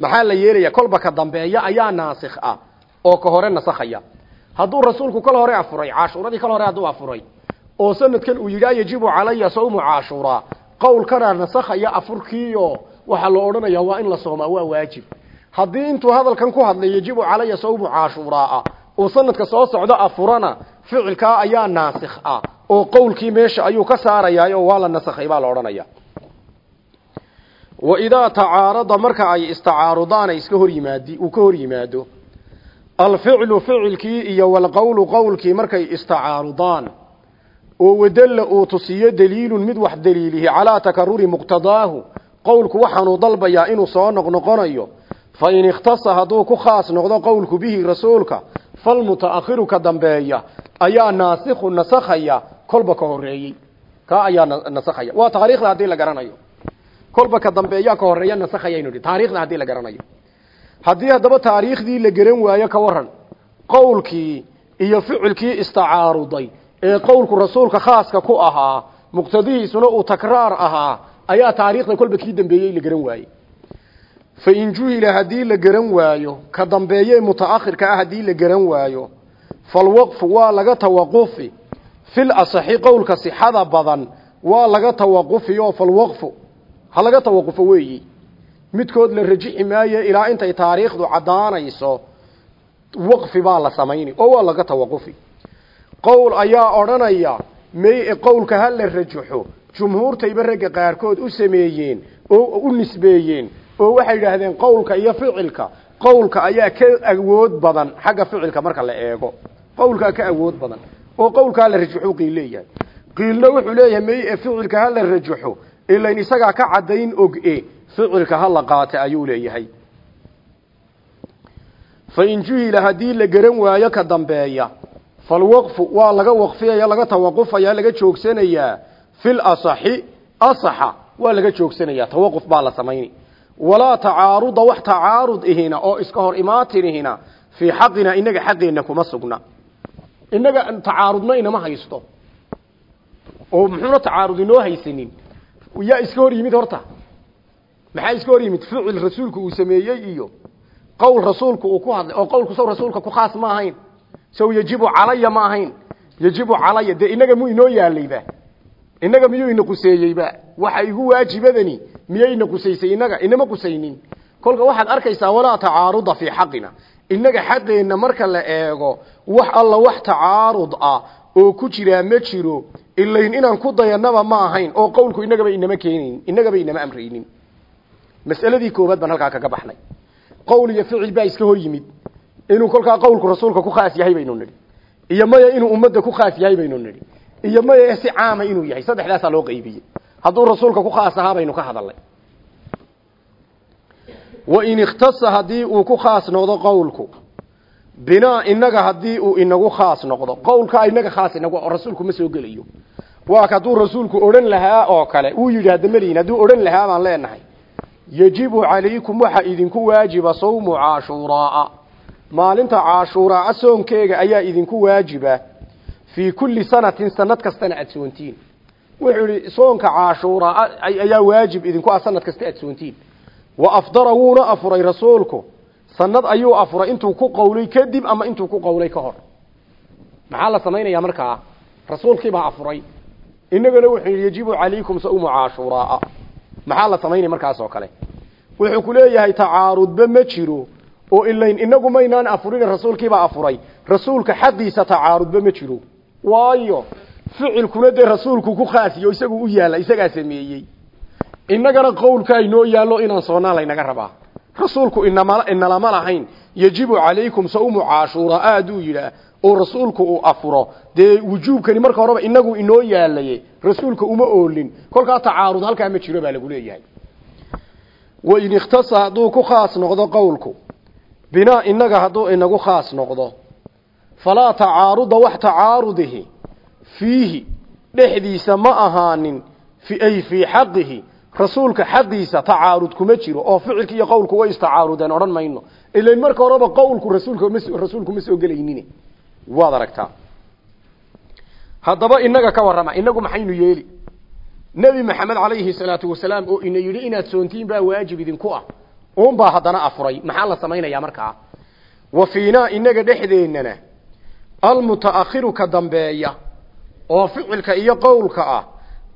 Maxaa la yeelaya kolba ka dambeeya ayaa naasikh ah oo ka hore nasakhaya. Hadduu rasuulku kal hore afuray caashuuradii kal hore hadduu afuray oo sanadkan uu yidhaa yajibu calaya sawmu caashuuraa qowlkana nasakhaya afurkiio waxaa loo odhanaya waa in la soomaa waa waajib. Haddii intuu hadalkan ku hadlay yajibu calaya sawmu caashuuraa uu sanadka soo socdo afurana ficilkaa ayaa naasikh ah. Oo qowlkii meesha ayuu ka saarayaa oo waa la nasakhay baa la odhanaya waidaa tacaarada marka ay istacaarudaan ay iska hor yimaadi uu ka hor yimaado alficlu ficilkii iyo walqowlu qowlkii markay istacaarudaan oo wadalla uu tusiyo daliilun mid wax daliilihi calaa takaruri muqtadaahu. Qowlku waxaanuu dalbayaa inuu soo noqnoqonayo fa in ikhtasa hadduu ku khaas noqdo qowlku bihi rasuulka falmutaakhiru ka dambeeya. Ayaa naasikhu nasakhaya kolba ka horeeyey kaa ayaa nasakhaya. Waa taariikhda haddii la garanayo. Kolba ka dambeeyaa ka horreeya nasakhayaynu dhi taariikhda haddii la garanayo. Haddii haddaba taariikhdii la garan waayo ka waran qowlkii iyo ficilkii istacaaruday ee qowlku rasuulka khaaska ku ahaa muqtadihiisuna uu takraar ahaa ayaa taariikhda kolba kii dambeeyey la garan waayey. Fa in juhila haddii la garan waayo ka dambeeye mutaakhirka ah haddii la garan waayo falwaqfu waa laga tawaqufi fil asaxi qowlka sixada badan waa laga tawaqufi oo falwaqfu ha laga tawaqufo weeyi. Midkood la rajixi maayo ilaa intay taariikhdu caddaanayso waqfi baa la samayni oo waa laga tawaqufi qowl ayaa odhanaya may qowlka ha la rajaxo jumhuurtayba ragga qaarkood u sameeyeen oo u nisbeeyeen oo waxay yidhaahdeen qowlka iyo ficilka. Qowlka ayaa ka awood badan xagga ficilka marka la eego. Qowlkaa ka awood badan oo qowlka ha la rajaxo qiil leeyahay. Qiilna wuxuu leeyahay may ficilka ha la rajaxo ilayn isagaa ka caddayn og-e ficilka ha la qaata ayuu leeyahay. Fa in juhila haddii la garan waayo ka dambeeya falwaqfu waa laga waqfiyaya laga tawaqufaya laga joogsanayaa fil asaxi asaxa waa laga joogsanayaa tawaquf baa la samayni. Walaa tacaaruda wax tacaarud ihina oo iska hor imaatinihina fii xaqina inaga xaqeenna kuma sugna. Inaga tacaarudna inama haysto. Oo muxuuna tacaarud inoo haysanin. Yaa iska hor yimid horta. Maxaa iska hor yimid? Ficil rasuulku uu sameeyey iyo qowl rasuulku uu ku hadlay oo qowlku saw rasuulka ku khaas ma ahayn saw yajibu calaya ma ahayn. Yajibu calaya dee inaga mu inoo yaalayba inaga miyuu ina quseeyeyba? Waxa igu waajibadani miyayna qusaysay inaga inama qusaynin. Kolka waxaad arkaysaa walaa tacaaruda fii xaqina. Inaga xaqeenna marka la eego wax alla wax tacaarud ah oo ku jiraa ma jiro ilayn inaan ku dayanaba ma ahayn oo qowlku inagaba inama keenayn inagaba inama amraynin. Mas'aladii koobaad baan halkaa kaga baxnay. Qowl iyo ficil baa iska hor yimid inuu kolkaa qowlku rasuulka ku khaas yahay baynu nidhi. Iyo maya inuu ummadda ku khaas yahay baynu nidhi. Iyo maya si caama inuu yahay saddexdaasaa loo qaybiyey hadduu rasuulka ku khaas ahaa baynu ka hadalnay wain ikhtasa haddii uu ku khaas noqdo qowlku binaa inaga haddii uu inagu khaas noqdo qowlka inaga khaas inagu rasuulku ma soo gelayo. Waa hadduu rasuulku odhan lahaa oo kale uu yidhi hadamalihin hadduu odhan lahaa baan leenahay. Yajibu calaykum waxa idinku waajiba sawmu caashuuraaa maalinta caashuuraaa soonkeega ayaa idinku waajiba fii kulli sanatin sanad kastana aad soontiin. Wuxuu yihi soonka caashuuraa ayaa waajib idinku ah sanad kasta aad soontiin. Wa afdara wuuna afuray rasuulku. Sanad ayuu afuray intuu ku qowlay kadib ama intuu ku qowlay ka hor. Maxaa la samaynayaa markaa? Rasuulkiibaa afuray. Inagana wuxuu yidhi yajibu calaykum saumu caashuuraaa maxaa la samaynaya markaas oo kale? Wuxuu ku leeyahay tacaarudba ma jiro oo ilayn inagu maynaan afurin rasuulkiibaa afuray. Rasuulka xaqiisa tacaarudba ma jiro. Waayo ficilkuna dee rasuulku ku khaasiyo isagu u yaalla isagaa sameeyey. Innagana qowlka inoo yaallo inaan soonaan laynaga rabaa. Rasuulku inama inalama lahayn. Yajibu calaykum saumu caashuuraa hadduu yidhaah oo rasuulku uu afuro. Dee wujuubkani marka horeba inagu inoo yaalaye rasuulka uma oolin. Kolkaa tacaarud halkaa ma jiro baa lagu leeyahay. Wain ikhtasa hadduu ku khaas noqdo qowlku binaa inaga hadduu inagu khaas noqdo falaa tacaaruda wax tacaarudihi fiihi dhexdiisa ma ahaanin ay fii xaqihi rasuulka xaqiisa tacaarud kuma jiro oo ficilki iyo qowlku way istacaarudeen odhan mayno. Ilan marka horeba qowlku rasuulku ma soo gelaynin waad aragtaa. Haddaba inaga ka warrama inagu maxaynu yeeli? Nebi maxamed calayhi salaatu wasalaam oo ina yidhi inaad soontiin baa waajib idinku ah uunbaa haddana afuray. Maxaa la samaynayaa markaa wa fiinaa inaga dhexdeennana almutaakhiru ka dambeeya oo ficilka iyo qowlka ah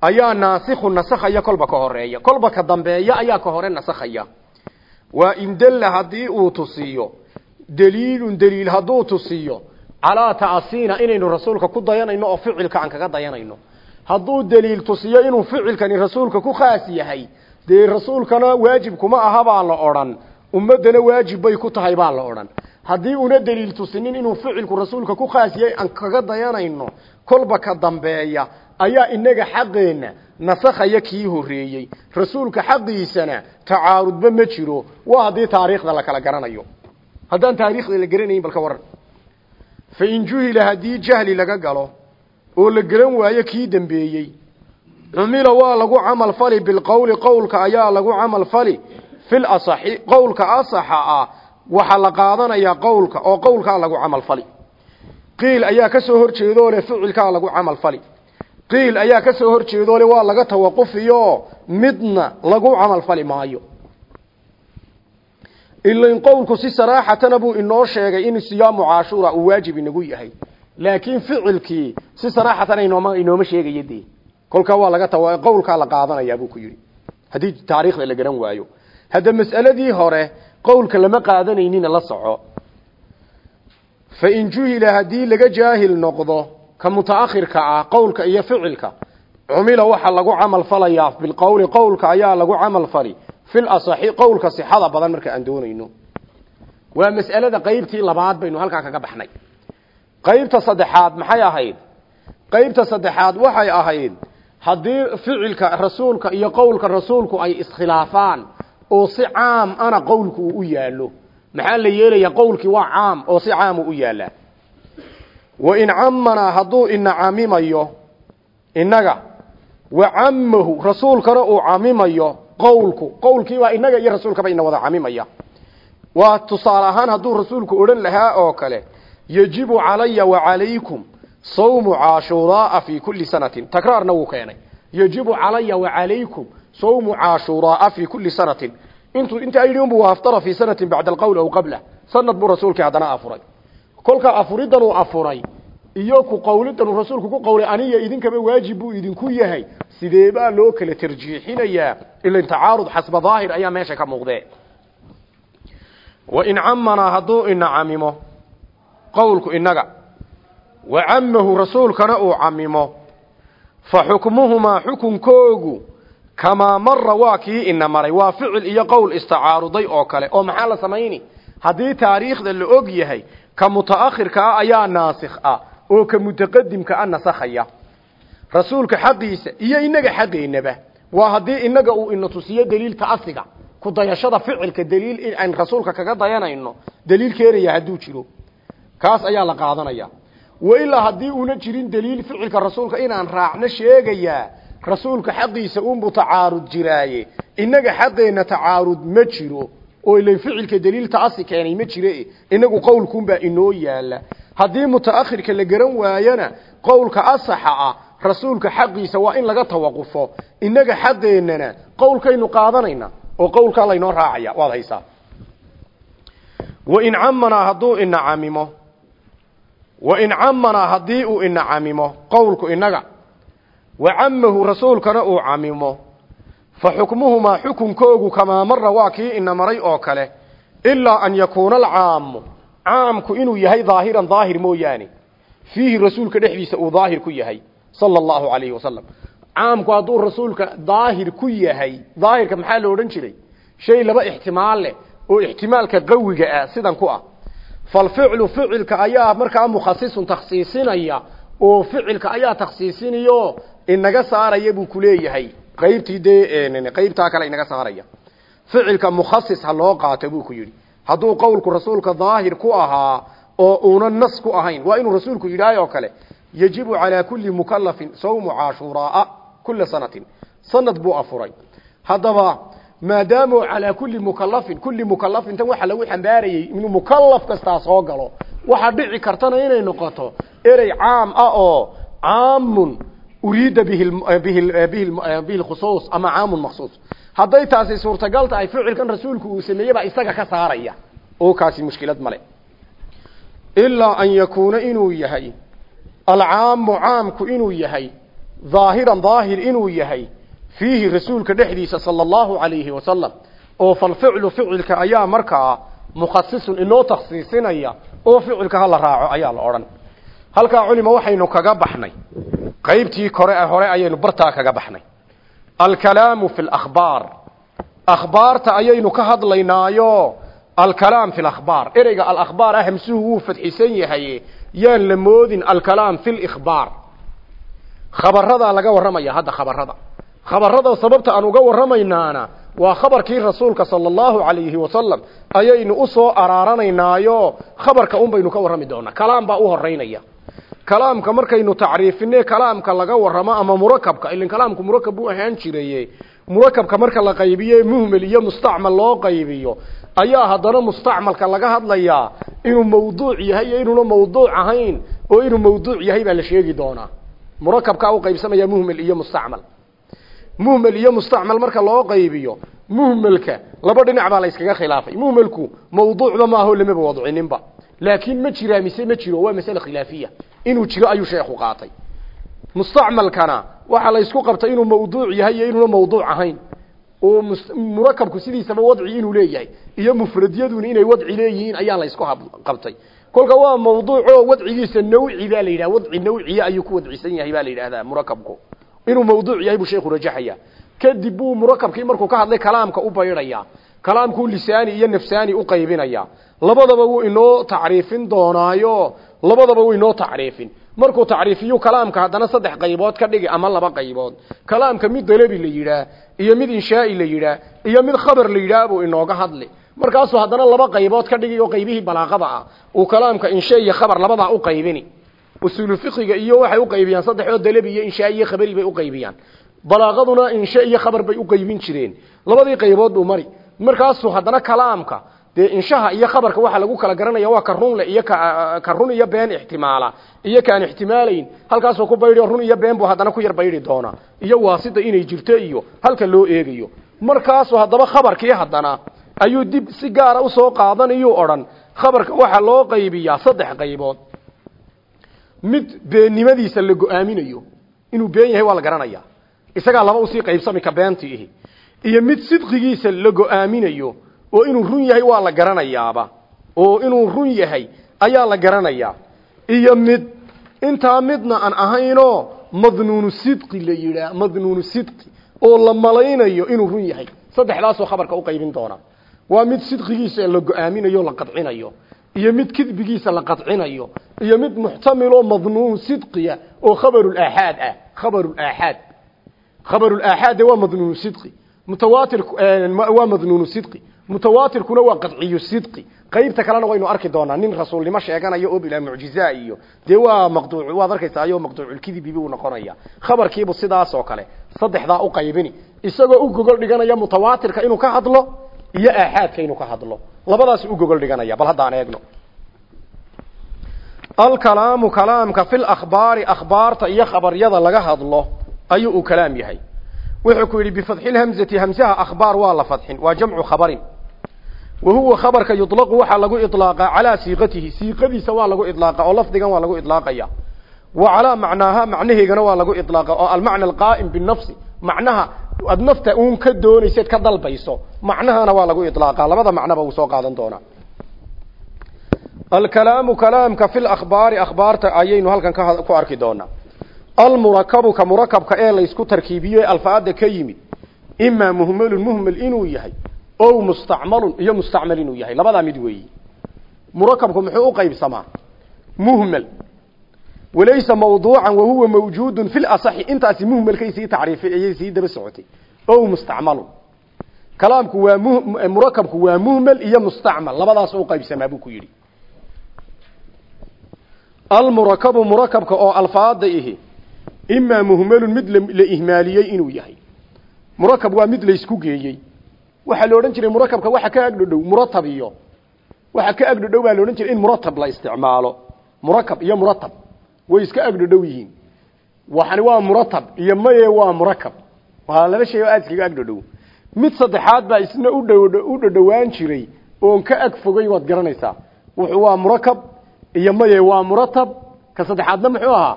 ayaa naasikhu nasakhaya kolba ka horreeya kolba ka dambeeya ayaa ka hore nasakhaya. Waa in dalla haddii uu tusiyo daliilun daliil hadduu tusiyo calaa ta'asiina inaynu rasuulka ku dayanayno oo ficilka aan kaga dayanayno. Hadduu daliil tusiyo inuu ficilkani rasuulka ku khaas yahay dee rasuulkana waajib kuma aha baa la odhan. Ummaddana waajib bay ku tahay baa la odhan. Haddii una daliil tusinin inuu ficilku rasuulka ku khaas yahay aan kaga dayanayno kolba ka dambeeya ayaa inaga xaqeenna nasakhaya kii horreeyey. Rasuulka xaqiisana tacaarudba ma jiro. Waa haddii taariikhda la kala garanayo. Haddaan taariikhda la garanayn bal ka fa in juhila haddii jahli laga galo oo la garan waayo kii dambeeyey cumila waa lagu camal fali bilqowli qowlka ayaa lagu camal fali fil asaxi qowlka asaxa ah waxaa la qaadanayaa qowlka oo qowlkaa lagu camal fali. Qiil ayaa ka soo horjeedoo leh ficilkaa lagu camal fali. Qiil ayaa ka soo horjeedoo leh waa laga tawaqufiyo midna lagu camal fali maayo. Ilain qowlku si saraaxatana buu inoo sheegay in siyaamu caashuura uu waajib inagu yahay. Laakiin ficilkii si saraaxatan inooma sheegaya dee kolkaa waa laga tawa qowlkaa la qaadanayaa buu ku yidhi. Haddii taariikhda la garan waayo. Hadda mas'aladii hore qowlka lama qaadanaynin la soco. Fa in juhila haddii laga jaahil noqdo ka mutaakhirka ah qowlka iyo ficilka cumila waxa lagu camal falayaa bilqowli qowlka ayaa lagu camal fali. Fil asaxi qowlka sixada badan marka aan doonayno. Waa mas'alada qaybtii labaad baynu halkaa kaga baxnay. Qaybta saddexaad maxay ahayd? Qaybta saddexaad waxay ahayd haddii ficilka rasuulka iyo qowlka rasuulku ay iskhilaafaan oo si caam ana qowlku uu u yaallo maxaa la yeelayaa qowlkii waa caam oo si caam uu u yaallaa wa in cammanaa hadduu ina camimayo innaga wa cammahu rasuulkana uu camimayo qowlku qowlkiibaa inaga iyo rasuulkaba ina wada camimaya waa tusaale ahaan hadduu rasuulku odhan lahaa oo kale yajibu calaya wacalaykum sawmu caashuuraaa fi kuli sanatin. Takraarna wuu keenay. Yajibu calaya wacalaykum sawmu caashuuraaa fi kuli sanatin. Intuu intaa yidhi unbu aftara fi sanatin bacda alqowl aw qablah sanad buu rasuulkii haddana afuray. Kolkaa afuridan uu afuray iyo qowlidan uu rasuulku ku qowlay aniya idinkaba waajib buu idinku yahay. Sidee baa loo kala tarjiixinayaa? Ilan tacaarud xasba daahir ayaa meesha ka muuqdee. Wa in cammanaa hadduu ina camimo qowlku inaga wa cammahu rasuulkana uu camimo fa xukmuhumaa xukunkoogu kamaa mara waa kii ina maray. Waa ficil iyo qowl istacaaruday oo kale. Oo maxaa la samayni? Haddii taariikhda la og yahay ka mutaakhirka ah ayaa naasikh ah oo ka mutaqadimka ah nasakhaya. Rasuulka xaqiisa iyo inaga xaqeynaba waa haddii inaga uu ina tusiyo daliil ta'asiga ku dayashada ficilka daliil aan rasuulka kaga dayanayno daliil keenaya hadduu jiro. Kaas ayaa la qaadanaya wailaa haddii una jirin daliil ficilka rasuulka inaan raacno sheegayaa rasuulka xaqiisa unbuu tacaarud jiraaye. Innaga xaqeenna tacaarud ma jiro. Oo ilan ficilka daliil taasi keenay ma jire. Inagu qowlkunbaa inoo yaalla haddii mutaakhirka la garan waayana qowlka asaxa ah rasuulka xaqiisa waa in laga tawaqufo. Innaga xaqeennana qowlkaynu qaadanayna oo qowlkaa laynoo raacaya waad haysaa. Wain camanaa hadduu ina camimo wain camanaa haddii uu ina camimo qowlku inaga wa camahu rasuulkana uu camimo fa xukmuhumaa xukunkoogu kamaa mara waa kii ina maray oo kale ilaa an yakuuna alcaamu caamku inuu yahay daahiran daahir mooyaane fiihi rasuulka dhexdiisa uu daahir ku yahay sala allahu calayhi wasalam caamku hadduu rasuulka daahir ku yahay daahirka maxaa la odhan jiray? Shay laba ixtimaal leh oo ixtimaalka qawiga ah sidan ku ah falficlu ficilka ayaa markaa mukhasisun takhsiisinaya oo ficilka ayaa takhsiisinayo inaga saaraya buu kuleeyahay qaybtii dee qaybtaa kale inaga saaraya ficilka mukhasis ha loo qaato buu ku yidhi hadduu qowlku rasuulka daahir ku ahaa oo uuna nas ku ahayn waa inuu rasuulku yidhahay oo kale yajibu calaa kulli mukalafin sawmu caashuuraaa kula sanatin sanad maadaamo calaa kulli mukalafin kulli mukalafin tan waxa lagu xambaarayey inuu mukalaf kastaa soo galo waxaa dhici kartana inay noqoto erey caam ah oo caamun uriida bihi bihi bihi bihi khusuus ama caamun makhsuus. Hadday taasi suurtagal tahay ficilkan rasuulku uu sameeyey baa isaga ka saaraya. Oo kaasi mushkilad male ilaa an yakuuna inuu yahay alcaamu caamku inuu yahay dhaahiran daahir inuu yahay fiihi rasuulka dhexdiisa sala allahu calayhi wasalam oo falficlu ficilka ayaa markaa mukhasisun inoo takhsiisinaya oo ficilka hala raaco ayaa la odhan. Halkaa culima waxaynu kaga baxnay. Qaybtii kore hore ayaynu bartaa kaga baxnay. Alkalaamu fi lakhbaar akhbaarta ayaynu ka hadlaynaayo alkalaam fi lakhbaar ereyga alakhbaar ah hamsuhu wuu fadxisan yahay yaan la moodin alkalaam fi likhbaar khabaradaa laga warramaya hadda khabarada khabarada sababta aan uga warramaynaana waa khabarkii rasuulka sala allahu calayhi wasalam ayaynu u soo araaranaynaayo khabarka un baynu ka warrami doonaa kalaam baa u horeynaya kalaamka markaynu tacriifine kalaamka laga warramo ama murakabka ilin kalaamku murakab buu ahaan jiraye murakabka marka la qaybiye muhmel iyo mustacmal loo qaybiyo ayaa haddana mustacmalka laga hadlayaa inuu mawduuc yahay iyo inuuna mawduuc ahayn oo inuu mawduuc yahay baa la sheegi doonaa. Murakabkaa u qaybsamaya muhmel iyo mustacmal muhmel iyo mustacmal marka loo qaybiyo muhmelka laba dhinac baa la iskaga khilaafay. Muhmelku mawduucba maaho lamaba wadcininba. Laakiin ma jiraa mise ma jiro waa masale khilaafiya. Inuu jiro ayuu sheekhu qaatay. Mustacmalkana waxaa la isku qabtay inuu mawduuc yahay iyo inuuna mawduuc ahayn. Oo murakabku sidiisaba wadci inuu leeyahay iyo mufradyaduna inay wadci leeyihiin ayaa la isku qabtay. Kolka waa mawduuc oo wadcigiisa nawci baa la yidhaha wadci nawciya ayuu ku wadcisan yahay baa la yidhahdaa murakabku inuu mawduuc yahay buu sheekhu rajaxaya kadib buu murakabkii markuu ka hadlay kalaamka u baydhaya kalaamkuu lisaani iyo nafsaani u qaybinaya. Labadaba wuu inoo tacriifin doonaayo labadaba wuu inoo tacriifin. Markuu tacriifiyu kalaamka haddana saddex qaybood ka dhigi ama laba qaybood. Kalaamka mid dalabi la yidhaah iyo mid inshaai la yidhaah iyo mid khabar la yidhaah buu inooga hadli. Markaasuu haddana laba qaybood ka dhigi oo qaybihii balaaqada ah. Uu kalaamka insha iyo khabar labadaa u qaybini usuulu fiqiga iyo waxay u qaybiyaan. Saddex oo dalabi iyo inshaa iyo khabari bay u qaybiyaan. Balaaqaduna insha iyo khabar bay u qaybin jireen. Labadii qaybood buu mari. Markaasuu haddana kalaamka dee inshaha iyo khabarka waxaa lagu kala garanaya waa ka runle iyo ka run iyo been ixtimaala iyo kaan ixtimaalayn. Halkaasoo ku baydhi run iyo been buu haddana ku yar baydhi doonaa iyo waasida inay jirto iyo halka loo eegayo. Markaasuu haddaba khabarkii haddana ayuu dib si gaara u soo qaadanayuu odhan. Khabarka waxaa loo qaybiyaa saddex qaybood mid beennimadiisa la go'aaminayo inuu been yahay waa la garanaya. Isagaa laba u sii qaybsami ka beentii ihi. Iyo mid sidqigiisa la go'aaminayo oo inuu run yahay waa la garanayaaba. Oo inuu run yahay ayaa la garanayaa iyo mid intaa midna aan ahaynoo madnuunu sidqi la yidhaah madnuunu sidqi oo la malaynayo inuu run yahay. Saddexdaasoo khabarka u qaybin doona. Waa mid sidqigiisa la go'aaminayo la qadcinayo. Iyo mid kidbigiisa la qadcinayo iyo mid muxtamiloo madnuun sidqiya oo khabarulaaxaad ah khabarulaaxaad khabarulaaxaad waa madnuunu sidqi. Mutawaatir waa madnuunu sidqi. Mutawaatirkuna waa qadciyu sidqi. Qaybta kalena waynu arki doonaa nin rasuulnimo sheeganaya oo bilaa mucjiza iyo dee waa maqduuc waad arkaysaayoo maqduuculkidibi buu noqonaya khabarkiibu sidaas oo kale saddexdaa u qaybini. Isagoo u gogol dhiganaya mutawaatirka inuu ka hadlo iyo aaxaadka inuu ka hadlo. Labadaas u gogol dhiganaya bal haddaan eegno alkalaamu kalaamka fi lakhbaari akhbaarta iyo khabaryada laga hadlo ayuu uu kalaam yahay. Wuxuu ku yidhi bifadxilhamzati hamsaha akhbaar waa la fadxin waa jamcu khabarin. Wa huwa khabarka yulaqu waxaa lagu ilaaqa calaa siiqatihi siiqadiisa waa lagu ilaaqa oo lafdigan waa lagu ilaaqaya wa calaa macnaaha macnaheygana waa lagu ilaaqa oo almacna alqaa'im binafsi macnaha ad nafta uun ka doonayseed ka dalbayso macnahana waa lagu ilaaqa labada macnoba uu soo qaadan doonaa alkalaamu kalaamka fi lakhbaari akhbaarta ayaynu halkan ku arki doonaa. Almurakabu ka murakabka ee laysku tarkiibiyo alfaada ka yimid imaa muhmalun muhmel inuu yahay o mustacmalun iyo mustacmal inuu yahay. Labadaa mid weeyi. Murakabku muxuu u qaybsamaa? Muhmel walaysa mawduucan wahuwa mawjuudun fi lasaxi intaasi muhmelkay sii tacriifay ayay sii daba socotay. O mustacmalun. Kalaamku waa murakabku waa muhmel iyo mustacmal. Labadaas u qaybsamaa buu ku yidhi almurakabu murakabka oo alfaada ihi imaa muhmalun mid la ihmaaliyey inuu yahay. Murakab waa mid laysku geeyey. Waxaa la odhan jiray murakabka waxa ka agdhodhow muratab iyo. Waxa ka agdhodhow baa la odhan jiray in muratab la isticmaalo. Murakab iyo muratab way iska agdhodhow yihiin. Waxani waa muratab iyo maye waa murakab. Waa laba shay oo aad iskaga agdhodhow mid saddexaad baa isna u dhow u dhodhowaan jiray oon ka ag waad garanaysaa. Wuxuu iyo maye waa muratab ka saddexaadna muxuu ahaa?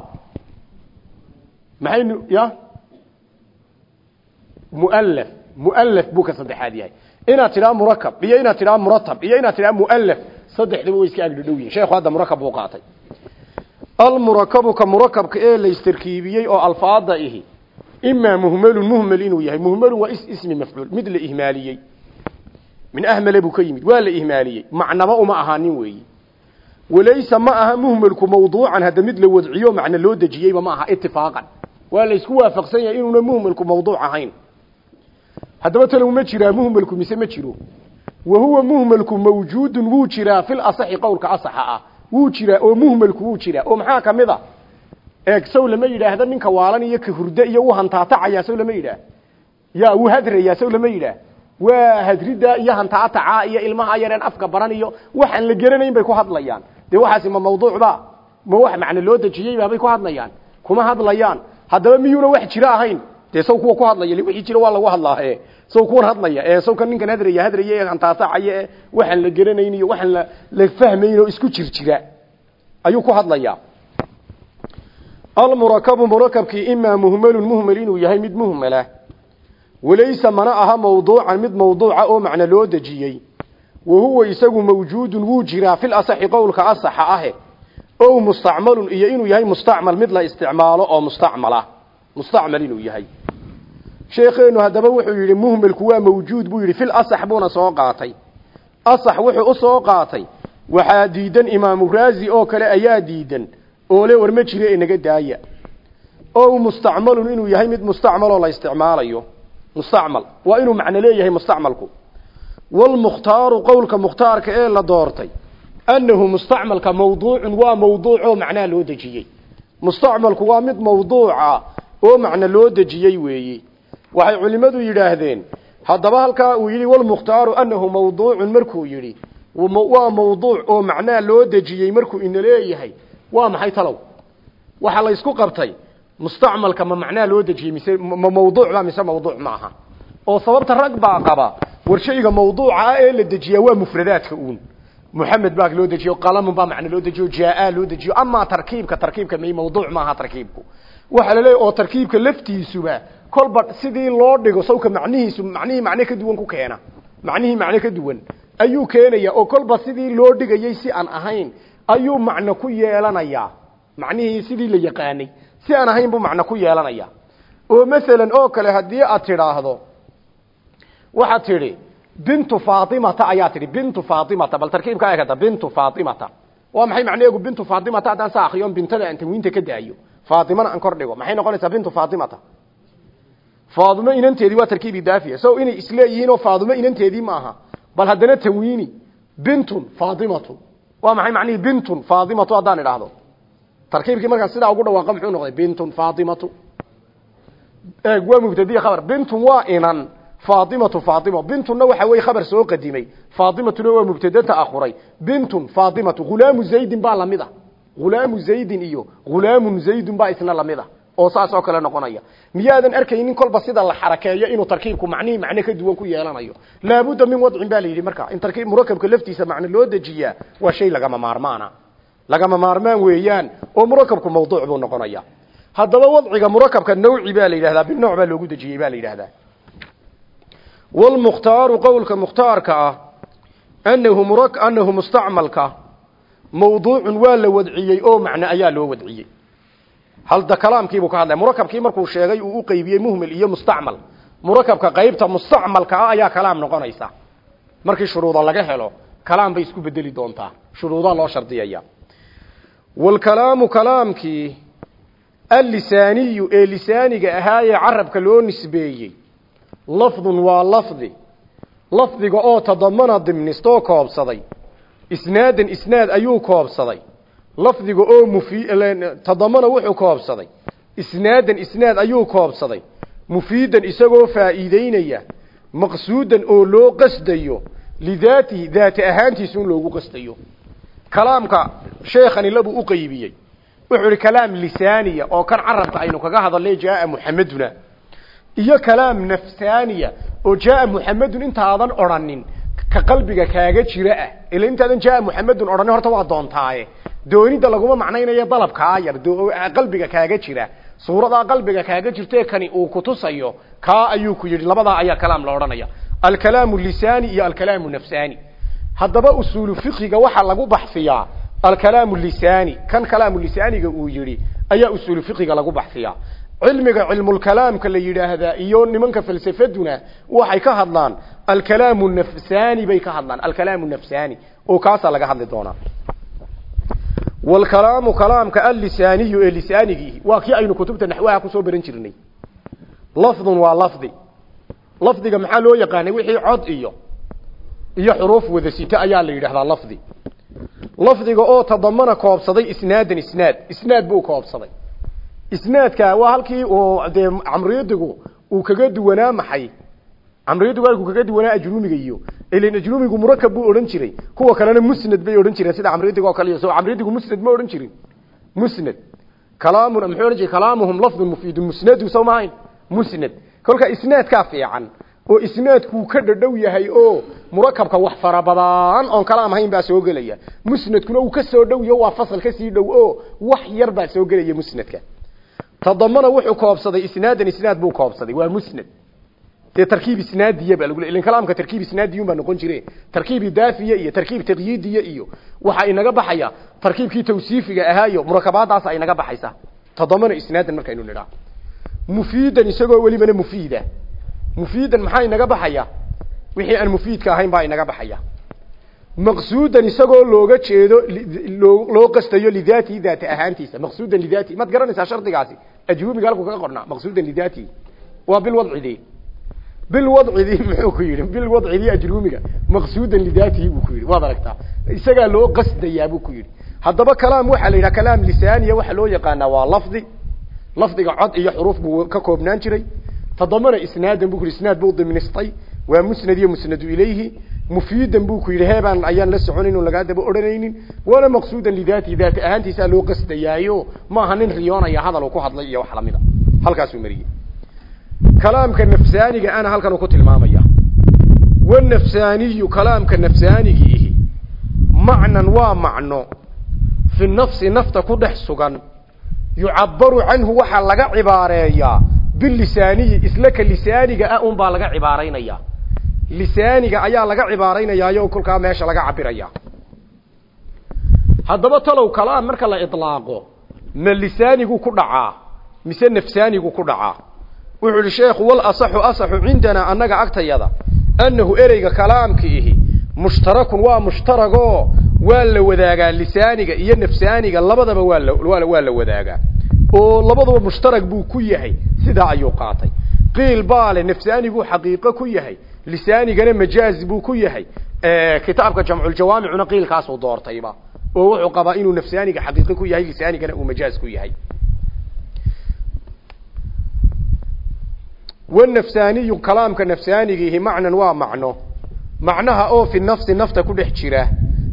Maxaynu ya? Mualaf mualaf buu ka saddexaad yahay. Inaad tidhaa murakab iyo inaad tidhaa muratab iyo inaad tidhaa mualaf saddexdaba way iska agdhodhow yihiin sheekhu hadda murakab buu qaatay. Almurakabu ka murakabka ee laystarkiibiyey oo alfaada ihi imaa muhmalun muhmel inuu yahay. Muhmalun waa ismi mafcuul mid la ihmaaliyey. Min ahmale buu ka yimid waa la ihmaaliyey. Macnaba uma ahaanin weeyi walaysa ma aha muhmelku mawduucan hadda mid la wadciyo macna loo dejiyeyba ma aha itifaaqan waa la isku waafaqsan yahay inuuna muhmelku mawduuc ahayn. Haddaba talow ma jiraa muhmelku mise ma jiro. Wa huwa muhmelku mawjuudun wuu jiraa fil asaxi qowlka asaxa ah. Wuu jiraa oo muhmelku wuu jiraa. Oo maxaa ka mid a eeg sow lama yidhaahda ninka waalan iyo ka hurdo iyo u hantaatacayaa sow lama yidhaah. Yaa wuu hadrayaa sow lama yidhaah. Waa iyo hantaataca iyo ilmaha yareen afka baran iyo waxaan la geranayn bay dee waxaasi ma mawduucba ma wax macno loo dejiyeyba bay ku hadlayaan kuma hadlayaan. Haddaba miyuuna wax jiro ahayn dee saw kuwa ku hadlaya wixii jiro waa lagu hadlaahe saw kuwan hadlaya ee sawka ninkan hadraya hadraya ee hantaatacaya ee la geranayn iyo waxaan la la isku jir jira. Ayuu ku hadlayaa. Almurakabu murakabkii imaa muhmalun muhmel inuu yahay mid muhmela walaysa mana aha mawduucan mid mawduuca oo macno loo dejiyey wa huwa isagu mawjuudun wuu jiraa fil asaxi qowlka asaxa ahe ow mustacmalun iyo inuu yahay mustacmal mid la isticmaalo oo mustacmala mustacmal inuu yahay sheekheenu haddaba wuxuu yidhi muhmelku waa mawjuud buu yidhi fil asax buuna soo qaatay asax wuxuu u soo qaatay waxaa diidan imaamu raazi oo kale ayaa diidan oo le war ma jire inaga daaya ow mustacmalun inuu yahay mid mustacmaloo la isticmaalayo mustacmal waa inuu macno leeyahay mustacmalku walmukhtaaru qowlka mukhtaarka ee la doortay annahu mustacmalka mawduucun waa mawduuc oo macnaha loo dejiyey mustacmalku waa mid mawduuca oo macno loo dejiyey weeyi waxay culimmadu yidhaahdeen haddaba halkaa uu yidhi walmukhtaaru annahu mawduucun markuu yidhi waa mawduuc oo macnaha loo dejiyey markuu ina leeyahay waa maxay talow waxa la isku qabtay mustacmalka ma macnaha loo dejiyey mise ma mawduuc ba mise mawduuc ma aha oo sababta rag baa qaba war shayga mawduuca ee la dejiyaa waa mufradaadka uun. Muxamed baa loo dejiyo qalamun baa macna loo dejiyo jaa loo dejiyo. Amaa tarkiibka tarkiibka may mawduuc maaha tarkiibku. Waxa la leeyahay oo tarkiibka laftiisuba kolba sidii loo dhigo sawka macnihiisu macnihii macne ka duwan ku keena. Macnihii macne ka duwan. Ayuu keenaya oo kolba sidii loo dhigayay si aan ahayn ayuu macno ku yeelanayaa. Macnihii sidii la yaqaanay si aan ahayn buu macno ku yeelanaya oo masalan oo kale haddii aad tidhaahdo waxaad tidhi bintu faatimata ayaa tidhi bintu faatimata bal tarkiibka eegata bintu faatimata. Waa maxay macnaheegu bintu faatimata haddaan sa akriyon bintada aan tanwiinta ka daayo? Faatimana aan kor dhigo maxay noqonaysaa bintu faatimata faadimo inanteedii waa tarkiib idaafiya so inay isleeyihiin oo faadimo inanteedii ma aha bal haddana tanwiini bintun faadimatu waa maxay macnihii bintun faadimatu haddaan idhaahdo. Tarkiibkii markaa sidaa ugu dhawaaqa muxuu noqday bintun faadimatu waa mubtadiya khabar bintun waa inan faadimatu faadimo bintuna waxa weeye khabar soo qadimay. Faadimatuna waa mubtada ta'akhuray bintun faadimatu ghulaamu zaydin baa la mid a ghulaamu zaydin iyo ghulaamun zaydun baa isna la mid a oo saas oo kale noqonaya. Miyaadan arkaynin kolba sida la xarakeeyo inuu tarkiibku macnihii macno ka duwan ku yeelanayo. Laabudda min wadcin baa marka in tarkiib murakabka laftiisa macno loo dejiyaa waa shay lagama maarmaana. Lagama maarmaan weeyaan oo murakabku mawduuc buu noqonaya haddaba wadciga murakabka nawci baa la yidhahdaa binooc baa loogu dejiyey baa la yidhahdaa walmukhtaaru qowlka mukhtaarka ah anahu mura anahu mustacmalka mawduucun waa la wadciyey oo macno ayaa loo wadciyey halda kalaamkiibuu ka hadlaya murakabkii markuu sheegay uu u qeybiyey muhmil iyo mustacmal murakabka qaybta mustacmalka ah ayaa kalaam noqonaysa markii shuruuda laga helo kalaam bay isku bedeli doontaa shuruudaa loo shardiyaya walkalaamu kalaamkii allisaaniyu ee lisaaniga ahaayee carabka loo nisbeeyey lafdun waa lafdi. Lafdiga oo tadamana dimnistoo koobsaday. Isnaadan isnaad ayuu koobsaday. Lafdiga oo mufi tadamana wuxuu koobsaday. Isnaadan isnaad ayuu koobsaday. Mufiidan isagoo faa'iideynaya maqsuudan oo loo qasdayo lidaatihi daati ahaantiisa in loogu qasdayo. Kalaamka sheekhani labuu u qeybiyey wuxuu ihi kalaam lisaaniya oo kan carabka aynu kaga hadalnay jaaa muxameduna iyo kalaam nafsaaniya oo jaaa muxamedun intaadan odhanin ka qalbiga kaaga jira ah. Ila intaadan jaaa muxamedun odhanin horta waa doontaaye. Doonida laguma macnaynayo dalabkaa yar qalbiga kaaga jira. Suuradaa qalbiga kaaga jirtee kani uu kutusayo kaa ayuu ku yidhi labadaa ayaa kalaam la odhanaya. Alkalaamu lisaani iyo alkalaamu nafsaani. Haddaba usuulu fiqiga waxaa lagu baxfiyaa alkalaamu lisaani. Kan kalaamu lisaaniga uu yidhi ayaa usuulu fiqiga lagu baxfiyaa cilmiga cilmulkalaamka la yidhaahdaa iyo nimanka falsafaduna waxay ka hadlaan alkalaamu nafsaani bay ka hadlaan. Alkalaamu nafsaani oo kaasaa laga hadli doonaa. Walkalaamu kalaamka allisaaniyu ee lisaanigiihi waa kii aynu kutubta naxwaha ku soo baran jirnay. Lafdun waa lafdi. Lafdiga maxaa loo yaqaanay? Wixii cod iyo iyo xuruuf wada sita ayaa la yidhahdaa lafdi. Lafdiga oo tadamana koobsaday isnaadan isnaad isnaad buu koobsaday isnaadka waa halkii uu dee camriyadigu uu kaga duwanaa maxay? Camriyadigu halkuu kaga duwanaa ajrumiga iyo. Ilan ajrumigu murakab buu odhan jiray. Kuwa kalena musnad bay odhan jireen sida camriyadiga oo kale iyo soo camriyadigu musnad ma odhan jirin. Musnad. Kalaamun muxuu odhan jiray kalaamuhum lafdun mufiidun. Musnadu soo maahayn musnad. Kolka isnaadkaa fiican oo isnaadkuu ka dhadhow yahay oo murakabka wax fara badan oon kalaam ahayn baa soo gelaya. Musnadkuna uu ka soo dhow yaho waa fasal ka sii dhow oo wax yar baa soo gelaya musnadka tadamana wuxuu koobsaday isnaadan isnaad buu koobsaday waa musnad. Dee tarkiib isnaadiya baa lagu leeyahay kalaamka tarkiib isnaadiyun baa noqon jire tarkiib idaafiya iyo tarkiib taqyiidiya iyo waxa inaga baxaya tarkiibkii tawsiifiga ahaayo murakabaadaas ay inaga baxaysa. Tadamana isnaadan markaynu nidhaa. Mufiidan isagoo welibana mufiida. Mufiidan maxaa inaga baxaya? Wixii aan mufiidka ahayn baa inaga baxaya maqsuudan isagoo looga jeedo loo qastayo lidaatihi daati ahaantiisa. Maqsuudan lidaatihi maad garanaysaa shardigaasi. Ajrumiga halku kaga qornaa. Maqsuudan lidaatihi waa bilwadcidii bilwadcidii muxuu ku yidhi? Bilwadcidii ajrumiga maqsuudan lidaatihi buu ku yidhi. Waad aragtaa. Isagaa loo qasdayaa buu ku yidhi. Haddaba kalaam waxaa la yidhaha kalaam lisaaniya waxaa loo yaqaanaa waa lafdi. Lafdiga cod iyo xuruuf buu ka koobnaan jiray. Tadamana isnaadan buu ku yidhi. Isnaad buu dimnistay waa musnad iyo musnadu ilayhi. Mufiidan buu ku yidhi heebaan ayaan la soconayn oo lagaa daba odhanaynin. Waana maqsuudan lidaatihi daati ahaantiisaa loo qasdayaayo. Ma aha nin riyoonaya hadal uu ku hadlay iyo wax lamida halkaasuu mariyey. Kalaamka nafsaaniga ana halkan uu ku tilmaamaya. Wanafsaaniyu kalaamka nafsaanigiihi macnan waa macno. Fi nafsi nafta ku dhex sugan. Yucabaru canhu waxaa laga cibaareeyaa. Bilisaaniyi isla ka lisaaniga ah un baa laga cibaaraynaya lisaaniga ayaa laga cibaaraynayaayo kolkaa meesha laga cabiraya haddaba talow kalaam marka la ilaaqo ma lisaanigu ku dhacaa mise nafsaanigu ku dhacaa wuxuu ihi sheekhu wal asaxu asaxu cindanaa annaga agtayada annahu ereyga kalaamkiihi mushtarakun waa mushtaragoo waa la wadaagaa lisaaniga iyo nafsaaniga labadaba waa la waa la wadaagaa. Oo labaduba mushtarag buu ku yahay sidaa ayuu qaatay. Qiil baale nafsaaniguu xaqiiqo ku yahay lisaanigana majaaz buu ku yahay. Kitaabka jamculjawaamicuna qiilkaasuu doortayba. Oo wuxuu qabaa inuu nafsaaniga xaqiiqo ku yahay lisaanigana uu majaaz ku yahay. Wanafsaaniyu kalaamka nafsaanigiihi macnan waa macno. Macnaha oo fi nafsi nafta ku dhex jira.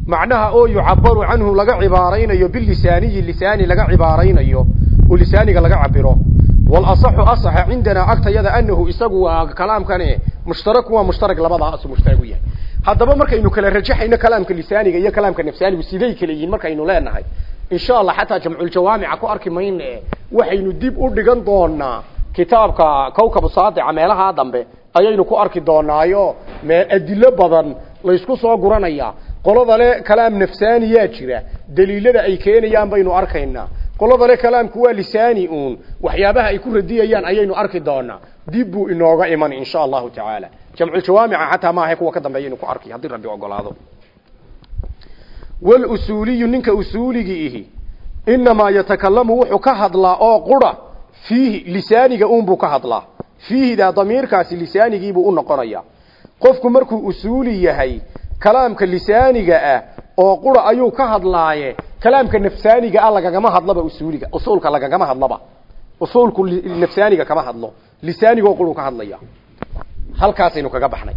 Macnaha oo yucabaru canhu laga cibaaraynayo bilisaaniyi lisaani laga cibaaraynayo oo lisaaniga laga cabiro walasaxu asaxa cindanaa agtayada anahu isagu waa kalaamkani mushtarak waa mushtarak labadaas mushtarak u yahay. Haddaba markaynu kala rajaxayno kalaamka lisaaniga iyo kalaamka nafsaanigu siday kala yihiin markaynu leenahay insha allah xataa jamculjawaamica ku arki mayne waxaynu dib u dhigan doonaa kitaabka kawkab saadica meelaha dambe ayaynu ku arki doonaayo adilo badan laysku soo guranaya qolada le kalaam nafsaaniyaa jira. Daliilada ay keenayaan baynu arkaynaa qolada le kalaamku waa lisaani uun. Waxyaabaha ay ku radiyayaan ayaynu arki doonaa. Dib buu inooga iman insha allahu tacaala. Jamculjawaamica xataa maaha kuwa ka dambeeyaynu ku arki. Haddii rabbi ogolaado. Walusuuliyu ninka usuuligii ihi inamaa yatakalamu wuxuu ka hadlaa oo qura fiihi lisaaniga uunbuu ka hadlaa. Fiihidaa damiirkaasi lisaanigiibuu u noqonaya qofku markuu usuuli yahay kalaamka lisaaniga ah oo qura ayuu ka hadlaaye kalaamka nafsaaniga ah lagagama hadlaba usuuliga usuulka lagagama hadlaba. Usuulku nafsaaniga kama hadlo lisaanigoo quruu ka hadlaya. Halkaasaynu kaga baxnay.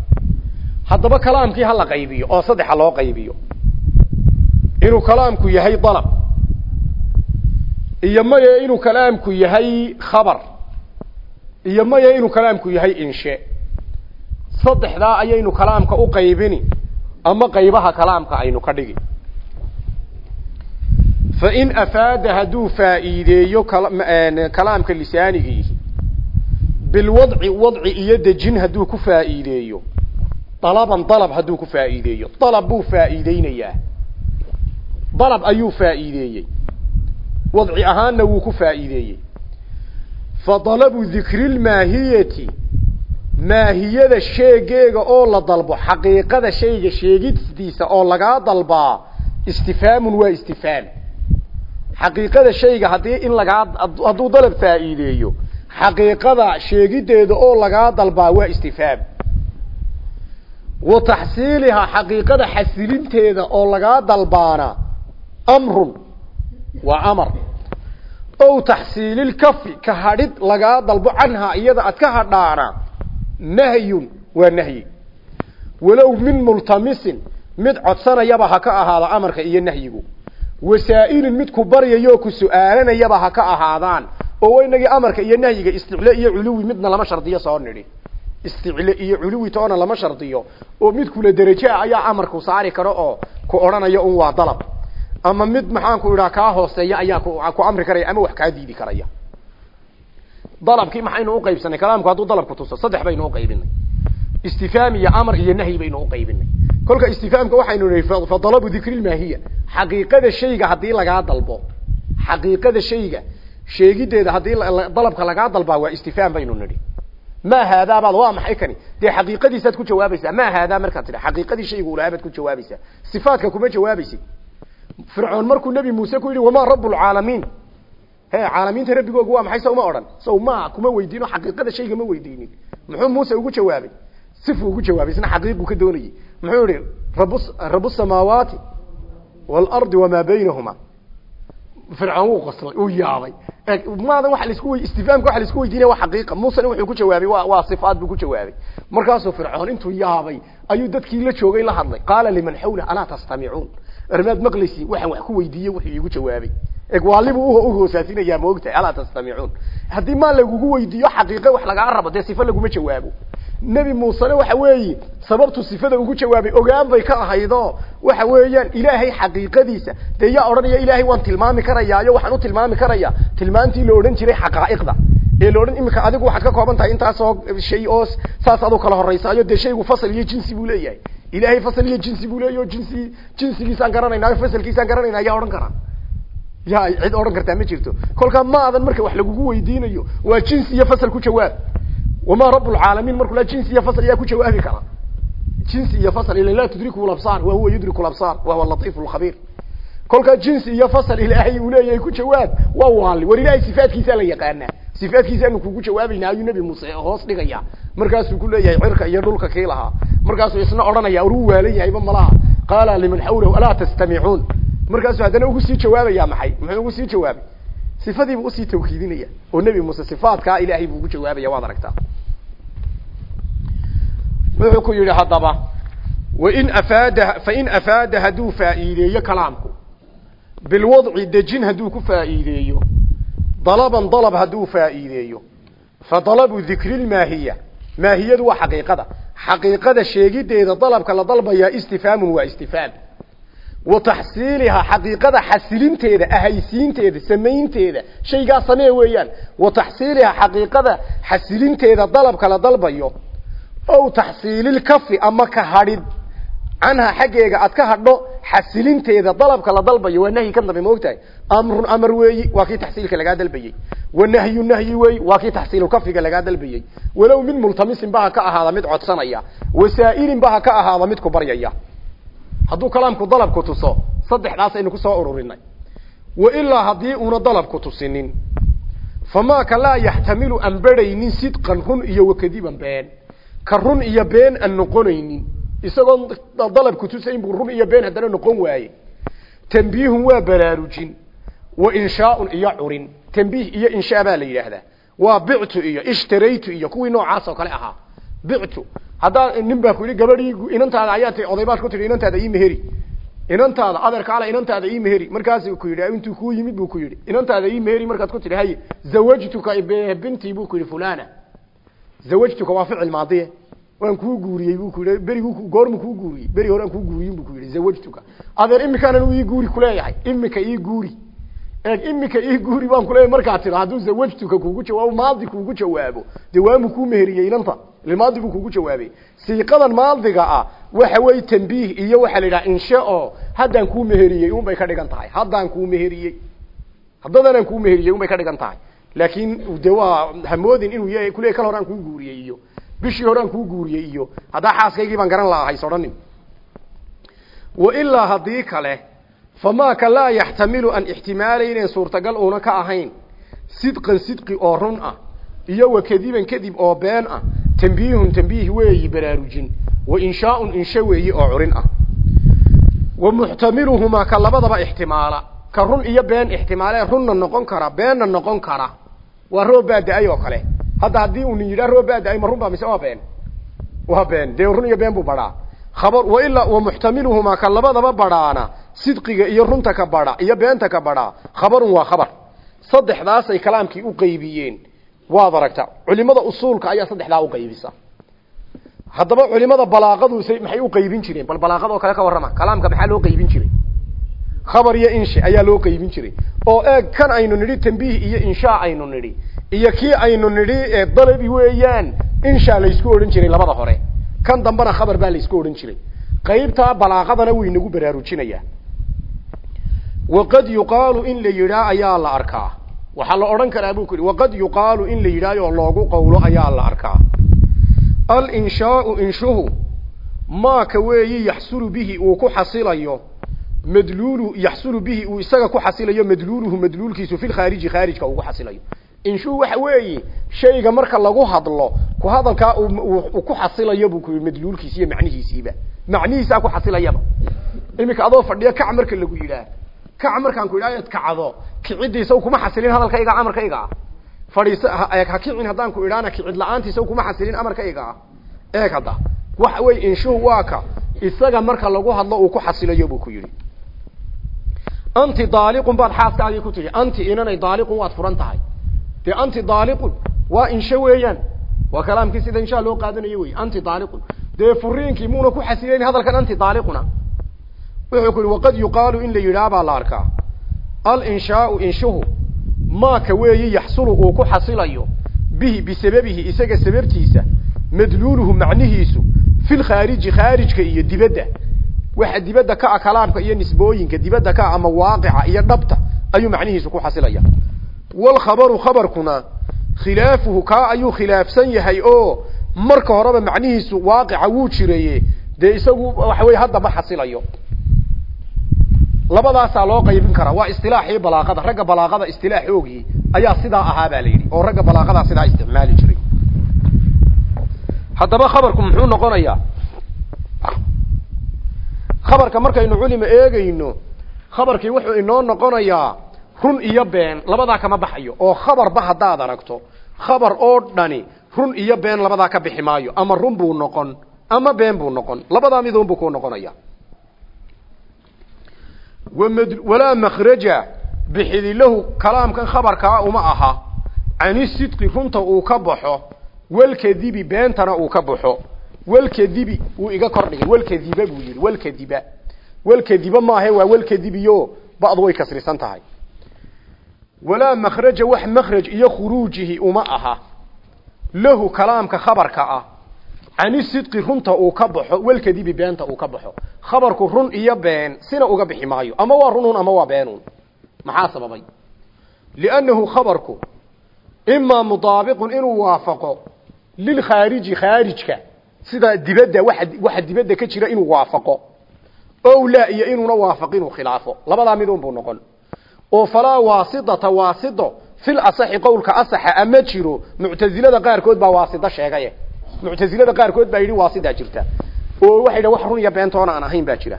Haddaba kalaamkii hala qaybiyo oo saddexa loo qaybiyo. Inuu kalaamku yahay dalab. Iyo maya inuu kalaamku yahay khabar. Iyo maya inuu kalaamku yahay inshe. Saddexdaa ayaynu kalaamka u qaybini ama qaybaha kalaamka aynu ka dhigi. Fain afaada hadduu faa'iideeyo kalaamka lisaanigiihi bilwadci wadci iyo dejin hadduu ku faa'iideeyo dalaban dalab hadduu ku faa'iideeyo dalab buu faa'iideynayaa. Dalab ayuu faa'iideeyey. Wadci ahaanna wuu ku faa'iideeyey. Fa dalabu dikri lmaahiyati maahiyada sheegeega oo la dalbo xaqiiqada shayga sheegidiisa oo lagaa dalbaa istifhaamun waa istifhaam. Xaqiiqada shayga haddii in lagaa hadduu dalab faa'iideeyo xaqiiqada sheegideeda oo lagaa dalbaa waa istifhaam. Wa taxsiilihaa xaqiiqada xasilinteeda oo lagaa dalbaana amrun waa amar. Ow taxsiililkafi ka hadhid lagaa dalbo canhaa iyada ad ka hadhaana nahyun waa nahyi. Walow min multamisin mid codsanayaba ha ka ahaado amarka iyo nahyigu. Wasaa'ilin mid ku baryayoo ku su'aalanayaba ha ka ahaadaan. Oo inagii amarka iyo nahyiga isticle iyo culuwi midna lama shardiyo soo nidhi. Isticle iyo culuwi toona lama shardiyo. Oo mid kula derajo ah ayaa amarku saari karo oo ku odhanayo un waa dalab. Ama mid maxaanku idhaha kaa hooseeya ayaa ku amri karaya ama wax kaa diidi karaya dalabkii maxaynu uqaybsanay kalaamku hadduu dalabku tuso saddex baynu uqaybinay istifhaam iyo amar iyo nahyi baynu uqaybinay kolka istifhaamka waxaynu nihi fa dalabu dikri lmaahiya xaqiiqada shayga haddii lagaa dalbo xaqiiqada shayga sheegideeda haddii dalabka lagaa dalbaa waa istifhaam baynu nidhi. Ma haadaabaad waa maxay kani? Dee xaqiiqadiisaad ku jawaabaysaa? Ma haadaa markaad tidha xaqiiqadii shaygu ulaabaad ku jawaabaysaa. Sifaadka kuma jawaabaysid. Fircoon markuu nebi muuse ku yidhi wamaa rabu lcaalamiin caalamiinta rabbigoogu waa maxay? Sa uma odhan. Saw ma kuma weydiino xaqiiqada shayga ma weydiinin. Muxuu muuse ugu jawaabay? Sifuu ugu jawaabay isna xaqiiqu ka doonayay. Muxuu yihi rab rabu samaawaati waalardi wamaa baynahuma. Fircoon wuu qoslay uu yaabay. Maadan waa la isku istifhaamka waa la isku weydiinaya waa xaqiiqa. Muusena wuxuu ku jawaabay waa waa sifaad buu ku jawaabay. Markaasuu fircoon intuu yaabay ayuu dadkii la joogay la hadlay. Qaala liman xawla alaa tastamicuun? Armaad maqlaysiin waxaan wax ku weydiiyey wuxuu iigu jawaabay egwaalibu u hoosaasinaya maogtahay alaa tastamicuun. Haddii maa lagugu weydiiyo xaqiiqe wax lagaa rabo dee sife laguma jawaabo nebi muusene waxa weeye sababtu sifada ugu jawaabay ogaan bay ka ahaydo. Waxa weeyaan ilaahay xaqiiqadiisa dee yaa odhanaya ilaahay waan tilmaami karayaayo waxaan u tilmaami karaya tilmaantii la odhan jiray xaqaa'iqda. Ee la odhan imika adigu waxaad ka kooban tahay intaasoo shay oo saas adu kala horeysaayo dee shaygu fasal iyo jinsi buu leeyahay. Ilaahay fasal iyo jinsi buu leeyahy o jinsi jinsigiisaan garanayna fasalkiisaan garanayna yaa odhan karaa ya cid odhan kartaa ma jirto. Kolkaa maadan marka wax lagugu weydiinayo. Waa jinsi iyo fasal ku jawaab. Wamaa rabu lcaalamiin markuu la jinsi iyo fasal yaa ku jawaabi kara. Jinsi iyo fasal ila laa tudriku labsaar wa huwa yudriku labsaar wa huwa latiifu lkhabiir kolkaa jinsi iyo fasal ilaahay uu leeyahay ku jawaab waa waali. War ilaahay sifaadkiisaa la yaqaanaa. Sifaadkiisaanu kugu jawaabaynaa ayuu nebi muuse hoos dhigaya markaasuu ku leeyahay cirka iyo dhulka kii lahaa. Markaasuu isna odhanaya uu waalan yahayba malaha. Qaala liman xawlahu alaa tastamicuun markaasuu haddana ugu sii jawaabaya maxay? Muxuu ugu sii jawaabay? Sifadiibu u sii tawkiidinaya oo nebi muuse sifaadkaa ilaahay buu ugu jawaabaya waad aragtaa. Wuxuu ku yidhi haddaba wain afaada fain afaada hadduu faa'iideeyo kalaamku bilwadci dejin hadduu ku faa'iideeyo dalaban dalab hadduu faa'iideeyo fa dalabu dikri lmaahiya maahiyadu waa xaqiiqada. Xaqiiqada sheegideeda dalabka la dalbayaa istifhaamun waa istifhaam wa taxsiilihaa xaqiiqada xasilinteeda ahaysiinteeda samaynteeda shaygaa samee weeyaan. Wa taxsiilihaa xaqiiqada xasilinteeda dalabka la dalbayo. Ow taxsiililkafi ama ka hadhid canha xaggeega aad ka hadho xasilinteeda dalabka la dalbayo. Waa nahyi ka dambe maogtahay amrun amar weeyi waa kii taxsiilka lagaa dalbayey. Wa nahyu nahyi weeyi waa kii taxsiilulkafiga lagaa dalbayey. Walow mid multamisin ba ha ka ku hadduu kalaamku dalabku tuso saddexdaas aynu ku soo ururinay. Wa ilaa haddii una dalabku tusinin famaaka laa yaxtamilu aan berhaynin sidqan run iyo wakadiban been. Ka run iyo been aan noqonaynin isagoon dalabku tusayn buu run iyo been haddana noqon waaye. Tambiihun waa baraarujin wa inshaaun iyo curin. Tambiih iyo inshaa baa la yidhaahdaa. Waa bictu iyo ishtaraytu iyo kuwii noocaas oo kale ahaa. Bictu haddaa nin baa ku yidhi gabadhii inantaada ayaa ti odaybaad ku tidhi inantaada ii meheri. Inantaada adeerka ale inantaada ii meheri. Markaas ku yidhi intuu kuu yimid buu ku yidhi. Inantaada ii meheri markaad ku tidhi haye zawajtuka bintii buu ku yidhi fulana zawajtuka waa ficil maadiye waan kuu guuriyey buu ku yidhi. Berigu goormu kuu guuriyey. Beri hore aan kuu buu ku yidhi zawajtuka. Adeer imikaanan uu ii guuri kuleeyahay imika ii guuri. Eeg imika ii guuri baan kuleeyahay markaad tidha hadduu zawajtuka kuugu jawaabo maadi kuugu jawaabo dee waamu kuu meheriyey limaadi buu kuugu jawaabay. Siiqadan maadiga ah waxa weeye tambiih iyo waxaa la yidhaha inshe oo haddaan kuu meheriyey unbay ka dhigan tahay. Haddaan kuu meheriyey. Haddadanaan kuu meheriyey unbay ka dhigan tahay. Laakiin de waa hamoodin inuu y kuleey kal horaan kuu guuriyey iyo bishii horaan kuu guuriyey iyo haddaa xaaskaygii baan garan lahaa hays odhanin wailaa haddii kale famaaka laa yaxtamilu an ixtimaalaynen suurtagal uuna ka ahayn sidqan sidqi oo run ah iyo wa kadiban kadib oo been ah tambiihun tambiih weeyi baraarujin. Wa inshaaun inshe weeyi oo curin ah. Wa muxtamiluhumaa ka labadaba ixtimaala. Ka run iyo been ixtimaalee runna noqon kara beenna noqon kara. Waa roob baa da'ay oo kale. Hadda haddii uu nin yidhaha roob baa da'ay ma run baa mise waa been? Waa been. Dee run iyo been buu badhaa khabar wailaa wa muxtamiluhumaa ka labadaba badhaana sidqiga iyo runta ka badha iyo beenta ka badhaa khabarun waa khabar. Saddexdaasay kalaamkii u qaybiyeen waad aragta culimada usuulka ayaa saddexdaa u qaybisa. Haddaba culimada balaaqadu say maxay u qaybin jireen? Bal balaaqada oo kale ka warrama. Kalaamka maxaa loo qaybin jiray? Khabar iyo inshe ayaa loo qaybin jiray. Oo eeg kan aynu nidhi tambiih iyo inshaa aynu nidhi iyo kii aynu nidhi dalabi weeyaan inshaa laysku odhan jiray labada hore. Kan dambena khabar baa laysku odhan jiray. Qaybtaa balaaqadana way nagu baraarujinayaa. Waqad yuqaalu in la yidhaa ayaa la arkaa waxaa la odhan karaa buu ku yidhi waqad yuqaalu in la yidhaayoo loogu qowlo ayaa la arkaa. Alinshaau inshuhu maaka weeyi yaxsulu bihi uu ku xasilayo madluulu yaxsulu bihi uu isaga ku xasilayo madluuluhu madluulkiisu fi lkhaariji khaarijka ugu xasilayo. Inshuhu waxa weeyi shayga marka lagu hadlo ku hadalkaa uu ku xasilayo buu ku yidhi madluulkiisi iyo macnihiisiiba macnihiisaa ku xasilayaba. Iminka adoo fadhiyo kac marka lagu yidhaah kac markaan ku idhaha ad kacdo kicidiisaw kuma xasilin hadalkayga amarkayga. Ah fadhiisa ha kicin haddaan ku idhaana kicid la'aantiisaw kuma xasilin amarkayga. Ah eeg hadda waxa weye inshuhu waa ka isaga marka lagu hadlo uu ku xasilayo buu ku yidhi. Anti daaliqun baad xaaskaagii ku tidhi anti inanay daaliqun waad furan tahay. Dee anti daaliqun waa insho weeyaan. Waa kalaamkii sida inshaa loo qaadanayo wey anti daaliqun. Dee furiinkii muuna ku xasilayn hadalkan anti daaliquna wuxuu ku yihi waqad yuqaalu in la yidhaah baa la arkaa. Alinshaau inshuhu maaka weeyi yaxsulu uu ku xasilayo bihi bisababihi isaga sababtiisa madluuluhu macnihiisu fi lkhaariji khaarijka iyo dibadda. Waxa dibadda ka ah kalaamka iyo nisbooyinka dibadda ka ah ama waaqica iyo dhabta ayuu macnihiisu ku xasilaya. Walkhabaru khabarkuna khilaafuhu kaa ayuu khilaafsan yahay oo marka horeba macnihiisu waaqica wuu jireeye dee isagu waxa weye hadda ma xasilayo labadaasaa loo qaybin karaa. Waa istilaaxii balaaqada. Ragga balaaqada istilaaxoogii ayaa sidaa ahaa baa la yidhi oo ragga balaaqadaa sidaa isticmaali jiray. Haddaba khabarku muxuu noqonayaa? Khabarka markaynu culima eegayno khabarkii wuxuu inoo noqonayaa run iyo been labadaa kama baxayo. Oo khabarba haddaad aragto khabar oo dhani run iyo been labadaa ka bixi maayo. Ama run buu noqon ama been buu noqon. Labadaa midun buu ku noqonaya walaa makhraja bixidi lahu kalaamkan khabarkaa uma aha cani sidqi runta uu ka baxo walkadibi beentana uu ka baxo walkadibi wuu iga kordhigay walkadiba buu yidhi walkadiba walkadiba maahe waa walkadibiyo ba'du way kasrisan tahay walaa makhraja wax makhraj iyo khuruujihi uma aha lahu kalaamka khabarka ah cani sidqi runta uu ka baxo walkadibi beenta uu ka baxo khabarku run iyo been sina uga bixi maayo. Ama waa runun ama waa beenun. Maxaa sababay? Liannahu khabarku imaa mudaabiqun inuu waafaqo lilkhaariji khaarijka sida dibadda waxa waxa dibadda ka jira inuu waafaqo. Ow laa iyo inuuna waafaq inuu khilaafo. Labadaa midun buu noqon. Oo falaa waasidata waasido fil asaxi qowlka asaxa ama jiro. Muctazilada qaarkood baa waasido sheegaye. Muctazilada qaarkood baa yidhi waasidaa jirta oo waxay dhahan wax run iyo beentoona aan ahayn baa jira.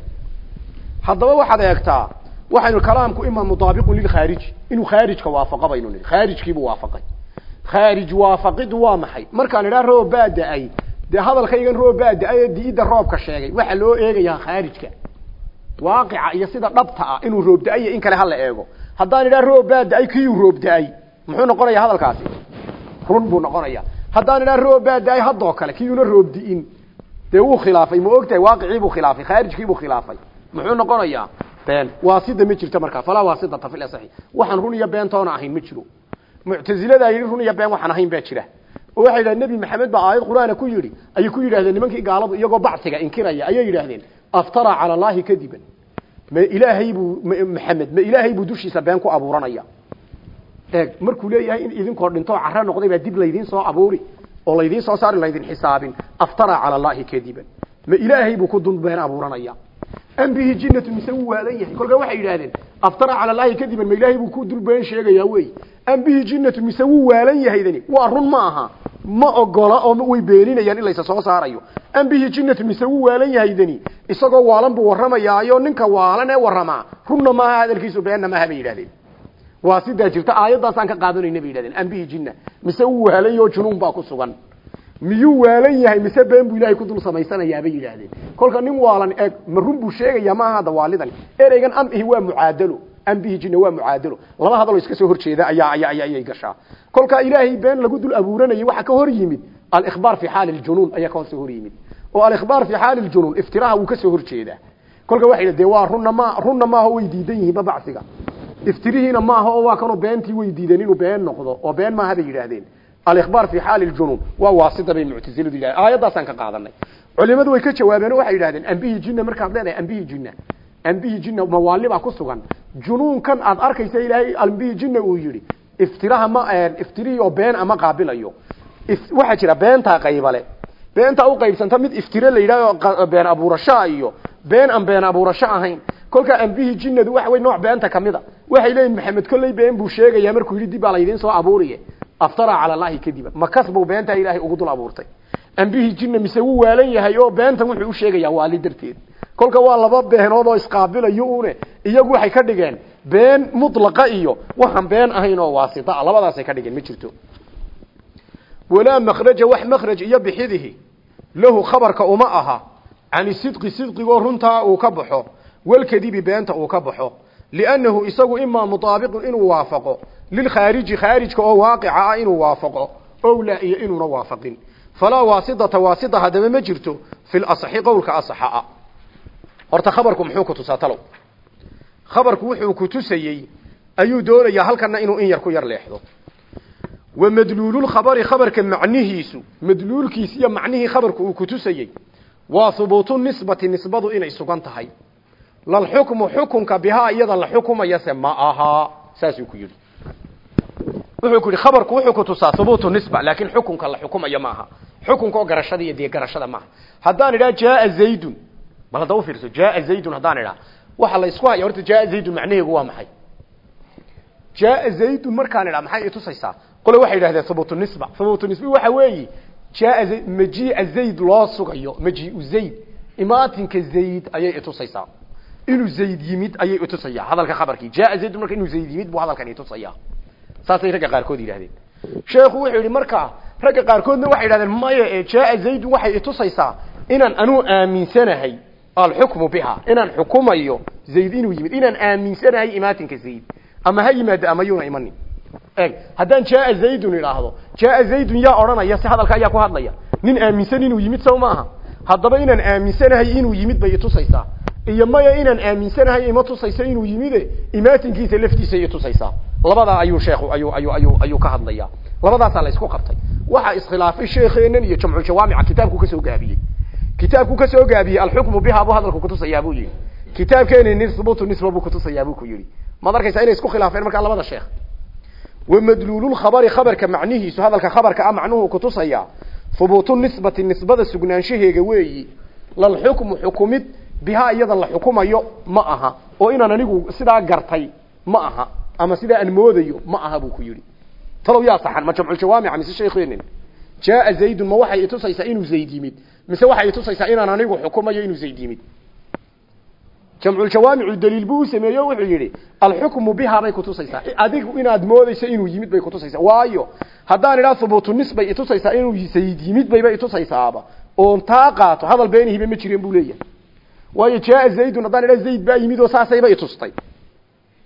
Haddaba waxaad eegtaa waxaynu kalaamku ima mudaabiqun lilkhaariji inuu khaarijka waafaqo baynu nihi khaarijkiibuu waafaqay. Khaarij waafaqidu waa maxay? Markaan idhaa roob baa da'ay. Dee hadalkaygan roob baa da'ay ee roobka sheegay. Waxaa loo eegayaa khaarijka. Waaqica iyo sida dhabta ah inuu roob da'ay iyo in kale hala eego. Haddaan idhaa roob baa da'ay kiyuu roob da'ay. Muxuu noqonayaa hadalkaasi? Run buu noqonaya haddaan idhaa roob baa da'ay haddoo kale kiyuuna roob di'in dee wuu khilaafay ma ogtahay waaqicii buu khilaafay khaarijkii buu khilaafay. Muxuu noqonayaa? Been. Waasida ma jirto markaa falaa waasidata fil asaxi waxaan run iyo beentoona ahayn ma jiro. Muctaziladaa yidhi run iyo been waxaan ahayn baa jira. Oo waxay nebi maxamed baa aayad qur'aana ku yidhi. Ayay ku yidhahdeen nimankii gaaladu iyagoo bacsiga inkiraya ayay yidhaahdeen. Aftara cala allahi kadiban. Ma ilaahay buu maxamed ma ilaahay buu dushiisa been ku abuuranaya. Eeg markuu leeyahay in idinkoo dhintoo carro noqday baa dib laydiin soo abuuri oo laydiin soo saari laydin xisaabin aftara cala allahi kadiban ma ilaahay buu ku dul been abuuranaya. Am bihi jinnatu mise wuu waalan yahay. Kolkaa waxay yidhahdeen aftara cala allahi kadiban ma ilaahay buu ku dul been sheegayaa wey. Am bihi jinnatu mise wuu waalan yahaydani waa run ma aha. Ma ogola oo way beeninayaan in laysa soo saarayo. Am bihi jinnatu mise wuu waalan yahaydani isagoo waalan buu warramayaayo ninka waalan ee warramaa. Runna maaha hadalkiisu beenna maaha bay yidhahdeen waa sidaa jirta aayaddaasaan ka qaadanayna bay yidhahdeen am bihi jinna. Mise wuu waalan yaho junuun baa ku sugan. Miyuu waalan yahay mise been buu ilaahay ku dul samaysanayaa bay yidhaahdeen. Kolka nin waalan eeg ma run buu sheegayaa maaha hadda waalidan ereygan am ihi waa mucaadalo. Am bihi jinna waa mucaadalo. Laba hadaloo iska soo horjeeda ayaa ayaa ayay gashaa. Kolka ilaahay been lagu dul abuuranayay waxa ka hor yimid al-ikhbaar fi xaali al-junuun ayaa ka soo hor yimid. Oo al-ikhbaar fi xaali al-junuun iftiraha wuu ka soo horjeedaa. Kolka waxay yidhahdeen waa runna ma way diidan yihiin iftirihiina maaha oo waa kanoo beentii way diideen inuu been noqdo oo been maaha bay yidhaahdeen. Alikhbaar fi xaali ljunuun waa waasida bay muctasiladu yidhahdeen. Aayaddaasaan ka qaadanay. Culimadu way ka jawaabeen oo waxay yidhahdeen ambihi jinna markaad leedahay ambihi jinna. Ambihi jinna mawaali baa ku sugan. Junuunkan aad arkaysa ilaahay ambihi jinna uu yidhi. Iftiraha ma iftirihii oo been ama qaabilayo. Waxaa jira beentaa qaybale. Beentaa u qaybsanta mid iftire la yidhahdo been abuurashaa iyo been aan been abuurasho ahayn. Kolkaa ambihi jinnadu waxa wey nooc beenta kamida waxay leeyihiin maxamed kolley been buu sheegayaa markuu yidhi dib baa laydiin soo abuuriye. Aftara cala allahi kadiban ma kasbuu beentaa ilaahay ugu dul abuurtay. Ambihi jinna mise wuu waalan yahay oo beentan wuxuu u sheegayaa waali darteed. Kolka waa laba beenood oo isqaabilayo une iyagu waxay ka dhigeen been mutlaqa iyo waxaan been ahayn oo waasita. Labadaasay ka dhigeen ma jirto. Walaa makhraja wax makhraj iyo bixidihi. Lahu khabarka uma aha. Cani sidqi sidqigoo runtaa uu ka baxo. Walkadibi beenta uu ka baxo liannahu isagu imaa mutaabiqun inuu waafaqo lilkhaariji khaarijka oo waaqica ah inuu waafaqo ow laa iyo inuuna waafaqin falaa waasidata waasida haddaba ma jirto fi lasaxi qowlka asaxa ah horta khabarku muxuu ku tusaa talow khabarku wuxuu ku tusayey ayuu doonayaa halkana inuu in yar ku yar leexdo wa madluululkhabari khabarka macnihiisu madluulkiis iyo macnihii khabarku uu ku tusayey waa hubuutu nisbati nisbadu inay sugan tahay lalxukmu xukunka bihaa iyada la xukumayase ma ahaa saasuu ku yidhi. Wuxuu ku yidhi khabarku wuxuu ku tusaa hubuutu nisba laakiin xukunka la xukumayo maaha xukunka oo garashada iyo dee garashada maaha haddaan idhaha jaaa zaydun. Bal hadda u fiirso jaaa zaydun haddaan idhaha. Waxa la isku haya horta jaa zaydun macnaheegu waa maxay? Jaa zaydun markaan idhaa maxay itusaysaa qole waxay yidhahdeen hubuutu nisba. Hubuutu nisbi waxa weeye jaa majiica zayd loo sugayo majiiu zayd imaatinka zayd ayay itusaysaa inuu zayd yimid ayay itusaya hadalka khabarkii jaa zaydun marka inuu zayd yimid buu hadalkan itusaya saasay ragga qaarkood yidhahdeen sheekhu wuxuu yidhi marka ragga qaarkoodna waxay yidhahdeen maya ee jaa zaydun waxay itusaysaa inaan anuu aaminsanahay alxukmu biha inaan xukumayo zayd inuu yimid inaan aaminsanahay imaatinka zayd. Ama ha yimaado ama yuuna imanin. Eg haddaan jaa zaydun idhaahdo jaa zaydun yaa odhanaya si hadalka ayaa ku hadlaya nin aaminsan inuu yimid sow maaha? Haddaba inaan aaminsanahay inuu yimid bay itusaysaa iyo maya inaan aaminsanahay ima tusaysa inuu yimide imaatinkiisa laftiisa itusaysaa labadaa ayuu sheekhu ayuu ayuu ayuu ayuu ka hadlaya. Labadaasaa la isku qabtay. Waxaa iskhilaafay sheekheenan iyo jamcu jawaamica kitaabku ka soo gaabiyey. Kitaabku ka soo gaabiyey alxukmu biha buu hadalku kutusayaa buu yihi kitaabkeeni nisbutu nisba buu kutusayaa buu ku yihi maad arkaysaa inay isku khilaafeen markaa labada sheekh? Wamadluululkhabari khabarka macnihiisu hadalka khabarka a macnuhu kutusaya hubuutu nisbati nisbada sugnaanshaheega weeyi lalxukmu xukumid bihaa iyada la xukumayo ma aha. Oo inaan anigu sidaa gartay ma aha. Ama sidaa aan moodayo ma aha buu ku yidhi. Talow yaa saxan ma jamculjawaamica mise sheekeenin jaa zaydun ma waxay itusaysaa inuu zayd yimid. Mise waxay itusaysaa inaan anigu xukumayo inuu zayd yimid. Jamculjawaamicu daliil buu u sameeyo wuxuu yidhi alxukmu bihaa bay kutusaysaa adigu inaad moodayso inuu yimid bay kutusaysaa waayo haddaan idhaa hubuutu nis bay itusaysaa inuu zayd yimid bayba itusaysaaba oon taa qaato hadal beenihiba ma jireen buu leeyahay waayo jaa zaydun haddaan idhaa zayd baa yimid oo saasayba itustay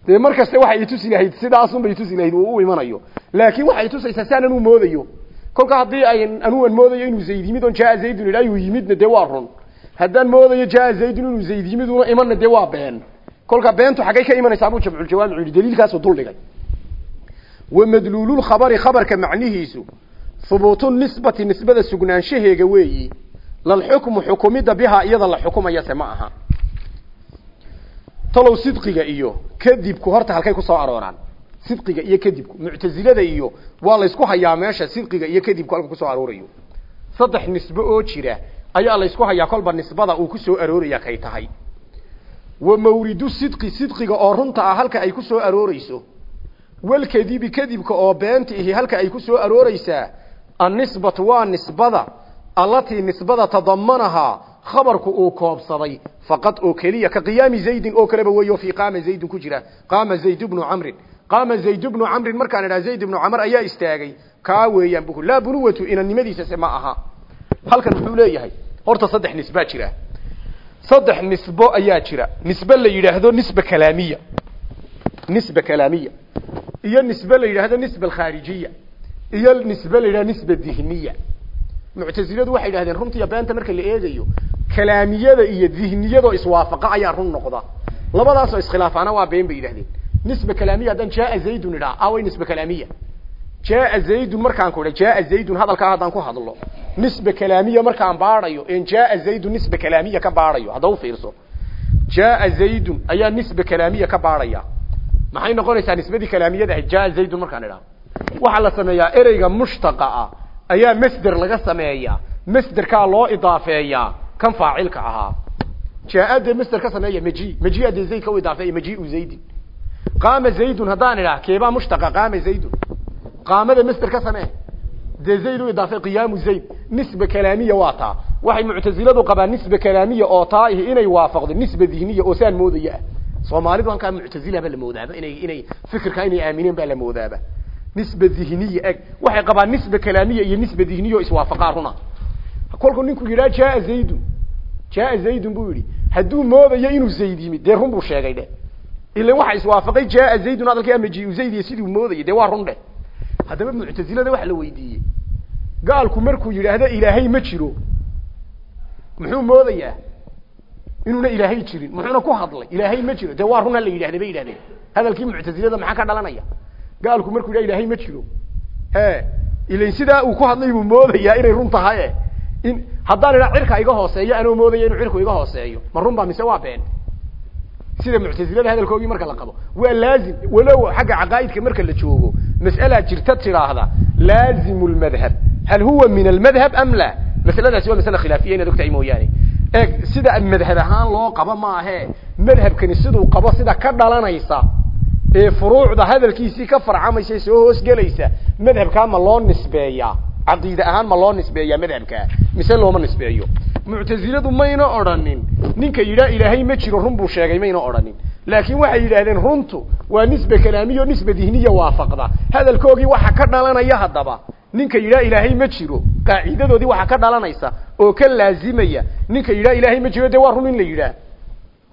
dee mar kaste waxay itusi lahayd sidaasunbay itusi lahayd uu u imanayo. Laakiin waxay itusaysaa si aanan u moodayo. Kolka haddii ay anuan moodayo inuu zayd yimid oon jaa zaydun idhaa yuu yimidna dee waa run. Haddaan moodayo jaa zaydun inuu zayd yimid una imanna dee waa been. Kolka beentu xaggay ka imanaysaa buu jamculjawaamicu yidhi daliilkaasuu duldhigay wamadluululkhabari khabarka macnihiisu hubuutu nisbati nisbada sugnaanshaheega weeyi lalxukmu xukumidda bihaa iyada la xukumayase ma aha. Talow sidqiga iyo kadibku horta halkay ku soo arooraan. Sidqiga iyo kadibku muctazilada iyo waa laysku hayaa meesha sidqiga iyo kadibku halka ku soo aroorayo saddex nisbe oo jira ayaa laysku hayaa kolba nisbada uu ku soo arooraya kay tahay. Wa mawridu sidqi sidqiga oo runta ah halka ay ku soo arooreyso walkadibi kadibka oo beenta ihi halka ay ku soo arooreysaa annisbatu waa nisbada allatii nisbada tadamanahaa khabarku uu koobsaday faqad oo keliya ka qiyaami zaydin oo kaleba weeyo fii qaama zaydin ku jira. Qaama zayd bnu camrin. Qaama zayd bnu camrin markaan idhaha zayd ibnu camr ayaa istaagay kaa weeyaan bu laa bunuwatu inannimadiisase ma aha. Halkan muxuu leeyahay horta saddex nisbaa jira. Saddex nisbo ayaa jira. Nisbe la yidhaahdo nisba kalaamiya. Nisba kalaamiya. Iyo nisbe la yidhaahdo nisba alkhaarijiya. Iyo nisbe la yidhahdo muctasiladu waxay yidhahdeen runtiiyo beenta marka la eegayo kalaamiyada iyo dihniyadoo iswaafaqa ayaa run noqda. Labadaasoo iskhilaafaana waa been bay yidhahdeen. Nisba kalaamiya haddaan jaa zaydun idhaa away nisba kalaamiya. Jaa zaydun markaan ku idha jaa zaydun hadalkaa haddaan ku hadlo. Nisba kalaamiya markaan baadhayo en jaa zaydun nisba kalaamiya ka baadhayo hadda u fiirso. Jaa zaydun ayaa nisba kalaamiya ka baadhaya maxay noqonaysaa nisbadii kalaamiyada ahayd? Jaa zaydun markaan idhaa. Waxaa la sameeyaa ereyga mushtaqa ah ayaa masder laga sameeyaa. Masderkaa loo idaafeeyaa. Kan faacilka ahaa. Jaa-ade masder ka sameeya maji. Maji ade zayd ka u idaafeeya majiu zaydin. Qaama zaydun haddaan idhaa keebaa mushtaqa qaama zaydun. Qaamada masder ka samee. Dee zayd u idaafe qiyaamu zayd. Nisba kalaamiya waa taa. Waxay muctaziladu qabaan nisba kalaamiya oo taa ihi inay waafaqdo nisba dihniya oo saan moodaya ah soomaalidu halkaa muctazilaba la moodaaba inay inay fikirka inay aamineen baa la moodaaba nisba dihniya eg. Waxay qabaan nisba kalaamiya iyo nisba dihniya oo iswaafaqaa ninku yidhaha jaa zaydun. Jaa zaydun buu yidhi hadduu moodayo inuu zayd yimid dee run buu sheegay dhe ilan waxa iswaafaqay jaa zaydun hadalkii ama jiu zayd iyo siduu moodayay. Dee waa run dheh haddaba muctazilada waxa la weydiiyey. Gaalku markuu yidhaahdo ilaahay ma jiro. Muxuu moodayaa? Inuuna ilaahay jirin. Muxuuna ku hadlay ilaahay ma jiro. Dee waa run hala yidhahda bay yidhahdeen hadalkii muctazilada maxaa ka dhalanaya gaalku markuu yidhaha ilaahay ma jiro. He ilan sidaa uu ku hadlay buu moodayaa inay run tahay in haddaan idhaa cirka iga hooseeyo anoo moodaya inuu cirku iga hooseeyo. Ma run ba mise waa been? Sida muctazilada hadalkoogii marka la qabo. Waa laazim walow xagga caqaa'idka marka la joogo mas'alaa jirta tidhaahda laazimu lmadhab hal huwa min almadhab am la? Masaladaasi waa masale khilaafiya inaad ogtahay mooyaane eeg sida madhab ahaan loo qabo maahe madhabkani siduu qabo sida ka dhalanaysa ee furuucda hadalkiisii ka farcamaysa soo hoosgelaysa madhabkaa ma loo nisbeeyaa. Caqiide ahaan ma loo nisbeeyaa madhabkaa mise looma nisbeeyo. Muctaziladu mayna odhanin. Ninka yidhaa ilaahay ma jiro run buu sheegay mayna odhanin. Laakiin waxay yidhaahdeen runtu waa nisbe kalaamiyo nisbe dihniya waafaqda. Hadalkoogii waxa ka dhalanaya haddaba. Ninka yidhaa ilaahay ma jiro. Qaaciidadoodii waxa ka dhalanaysa oo ka laazimaya. Ninka yidhaa ilaahay ma jiro dee waa run in la yidhaah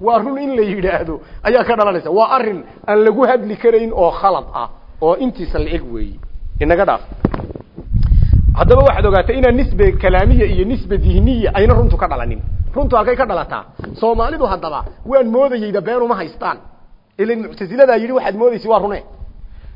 waa run in la yidhaahdo. Ayaa ka dhalanaysa. Waa arrin aan lagu hadli karayn oo khalad ah oo intiisa la eg weeye inaga dhaaf. Haddaba waxaad ogaatay inaan nisbe kalaamiya iyo nisbe dihniya ayna runtu ka dhalanin. Runtu halkay ka dhalataa. Soomaalidu haddaba waan moodayeyda been uma haystaan. Ilan muctasiladaa yidhi waxaad moodaysa waa rune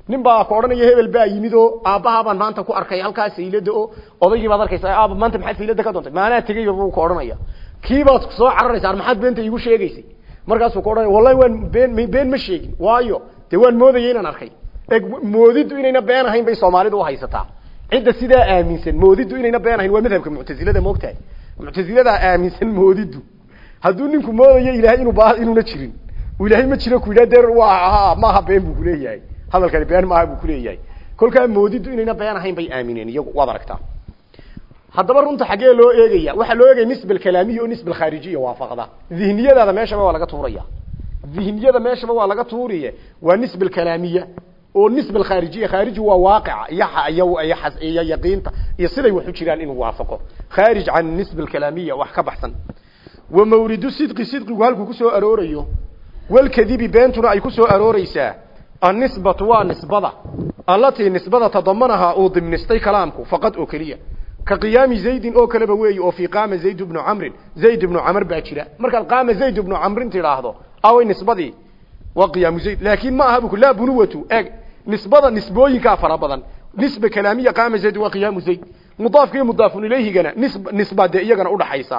nin baa ku odhanaya hebel baa yimid oo aabbahaa maanta ku arkay halkaa saylada oo odaygii baad arkaysa aaba maanta maxaad saylada ka doontay? Maanaa tegayba buu ku odhanaya. Kii soo cararaysaa maxaad beenta iigu sheegaysay? Markaasuu ku odhanaya wallahi waan been been ma sheegin waayo dee waan moodayay inaan arkay. Eg moodiddu inayna been ahayn bay soomaalidu uhaysataa cidda sidaa aaminsan moodiddu inayna been ahayn waa madhabka muctazilada moogtahay muctaziladaa aaminsan moodiddu. Hadduu ninku moodayo ilahay inuu ba inuuna jirin. Ilaahay ma jiro ku yidhah de waa maaha been buu kuleeyahay hadalkani been maaha buu kuleeyahay kolkaa moodiddu inayna been ahayn bay aamineen iyagu waad aragtaa. Haddaba runta xaggee loo eegaya waxaa loo eegaya nisba alkalaamiya oo nisba alkhaarijiya waafaqda. Dihniyadaada meeshaba waa laga tuuraya. Dihniyada meeshaba waa laga tuuriye. Waa nisba alkalaamiya oo nisba alkhaarijiya khaariji waa waaqica iyo iyo iyo yaqiinta iyo siday wax u jiraan inuu waafaqo. Khaarij can nisba alkalaamiya wax ka baxsan. Wa mawridu sidqi sidqigu halkuu ku soo aroorayo. Walkadibi beentuna ay ku soo arooreysaa annisbatu waa nisbada allatii nisbada tadamanahaa uu dimnistay kalaamku faqad oo keliya ka qiyaami zaydin oo kaleba weeyi oo fii qaama zayd bnu camrin zayd ibnu camr baa jira markaad qaama zayd ibnu camrin tidhaahdo away nisbadii waa qiyaamu zayd laakiin ma aha bu laa bunuwatu eg nisbada nisbooyinkaa fara badan nisba kalaamiya qaama zayd waa qiyaamu zayd mudaafka iyo mudaafun ilayhigana nisb nisba dee iyagana udhaxaysa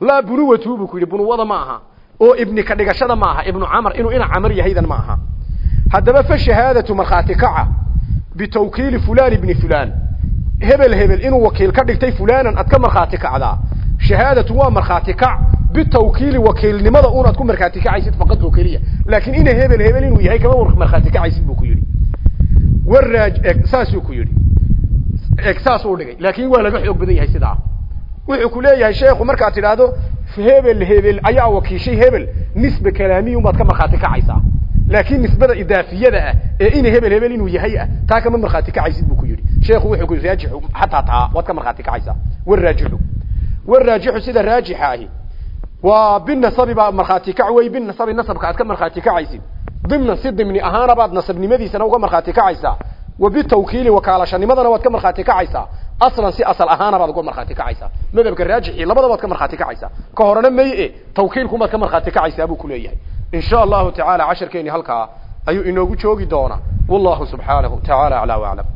laa bunuwatu buu ku yidhi bunuwada ma aha oo ibni ka dhigashada ma aha ibnu camr inuu ina camr yahaydan haddaba fa shahaadatu markhaati kaca bitawkiili fulan ibni fulan hebel hebel inuu wakiil ka dhigtay fulanan aad ka markhaati kacdaa shahaadatu waa markhaati kac bitawkiili wakiilnimada unaad ku markhaati kacaysid faqad oo keliya laakiin ina hebel hebel inuu yahay kama markhaati kacaysid buu ku yidhi. Waraaj eg saasuu ku yidhi. Eg saasuu dhigay. Laakiin waa laga xoog badan yahay sidaa. Wuxuu ku leeyahay sheekhu markaad tidhaahdo hebel hebel ayaa wakiishay hebel. Nisba kalaamiya umaad ka markhaati kacaysaa laakiin nisbada idaafiyada ah ee ina hebel hebel inuu yahay ah taa kama markhaati kacaysid buu ku yidhi. Sheekhu wuxuu ku yidhi raajixu xataa taa waad ka markhaati kacaysaa. Waraajixu waraajixu sida raajixa ahi. Waa binasabi baa markhaati kac wey binasabi nasabka aad ka markhaati kacaysid. Dimnan si dimni ahaana baad nasabnimadiisana uga markhaati kacaysaa. Wa bitawkiili wakaalashanimadana waad ka markhaati kacaysaa. Aslan si asal ahaana baad uga markhaati kacaysaa. Madhabka raajixii labada baad ka markhaati kacaysaa. Ka horena may e tawkiilkumaad ka markhaati kacaysaa buu ku leeyahay in sha allahu tacaala casharkeeni halkaa ayuu inoogu joogi doonaa. Wallahu subxaanahu tacaala aclaa waclam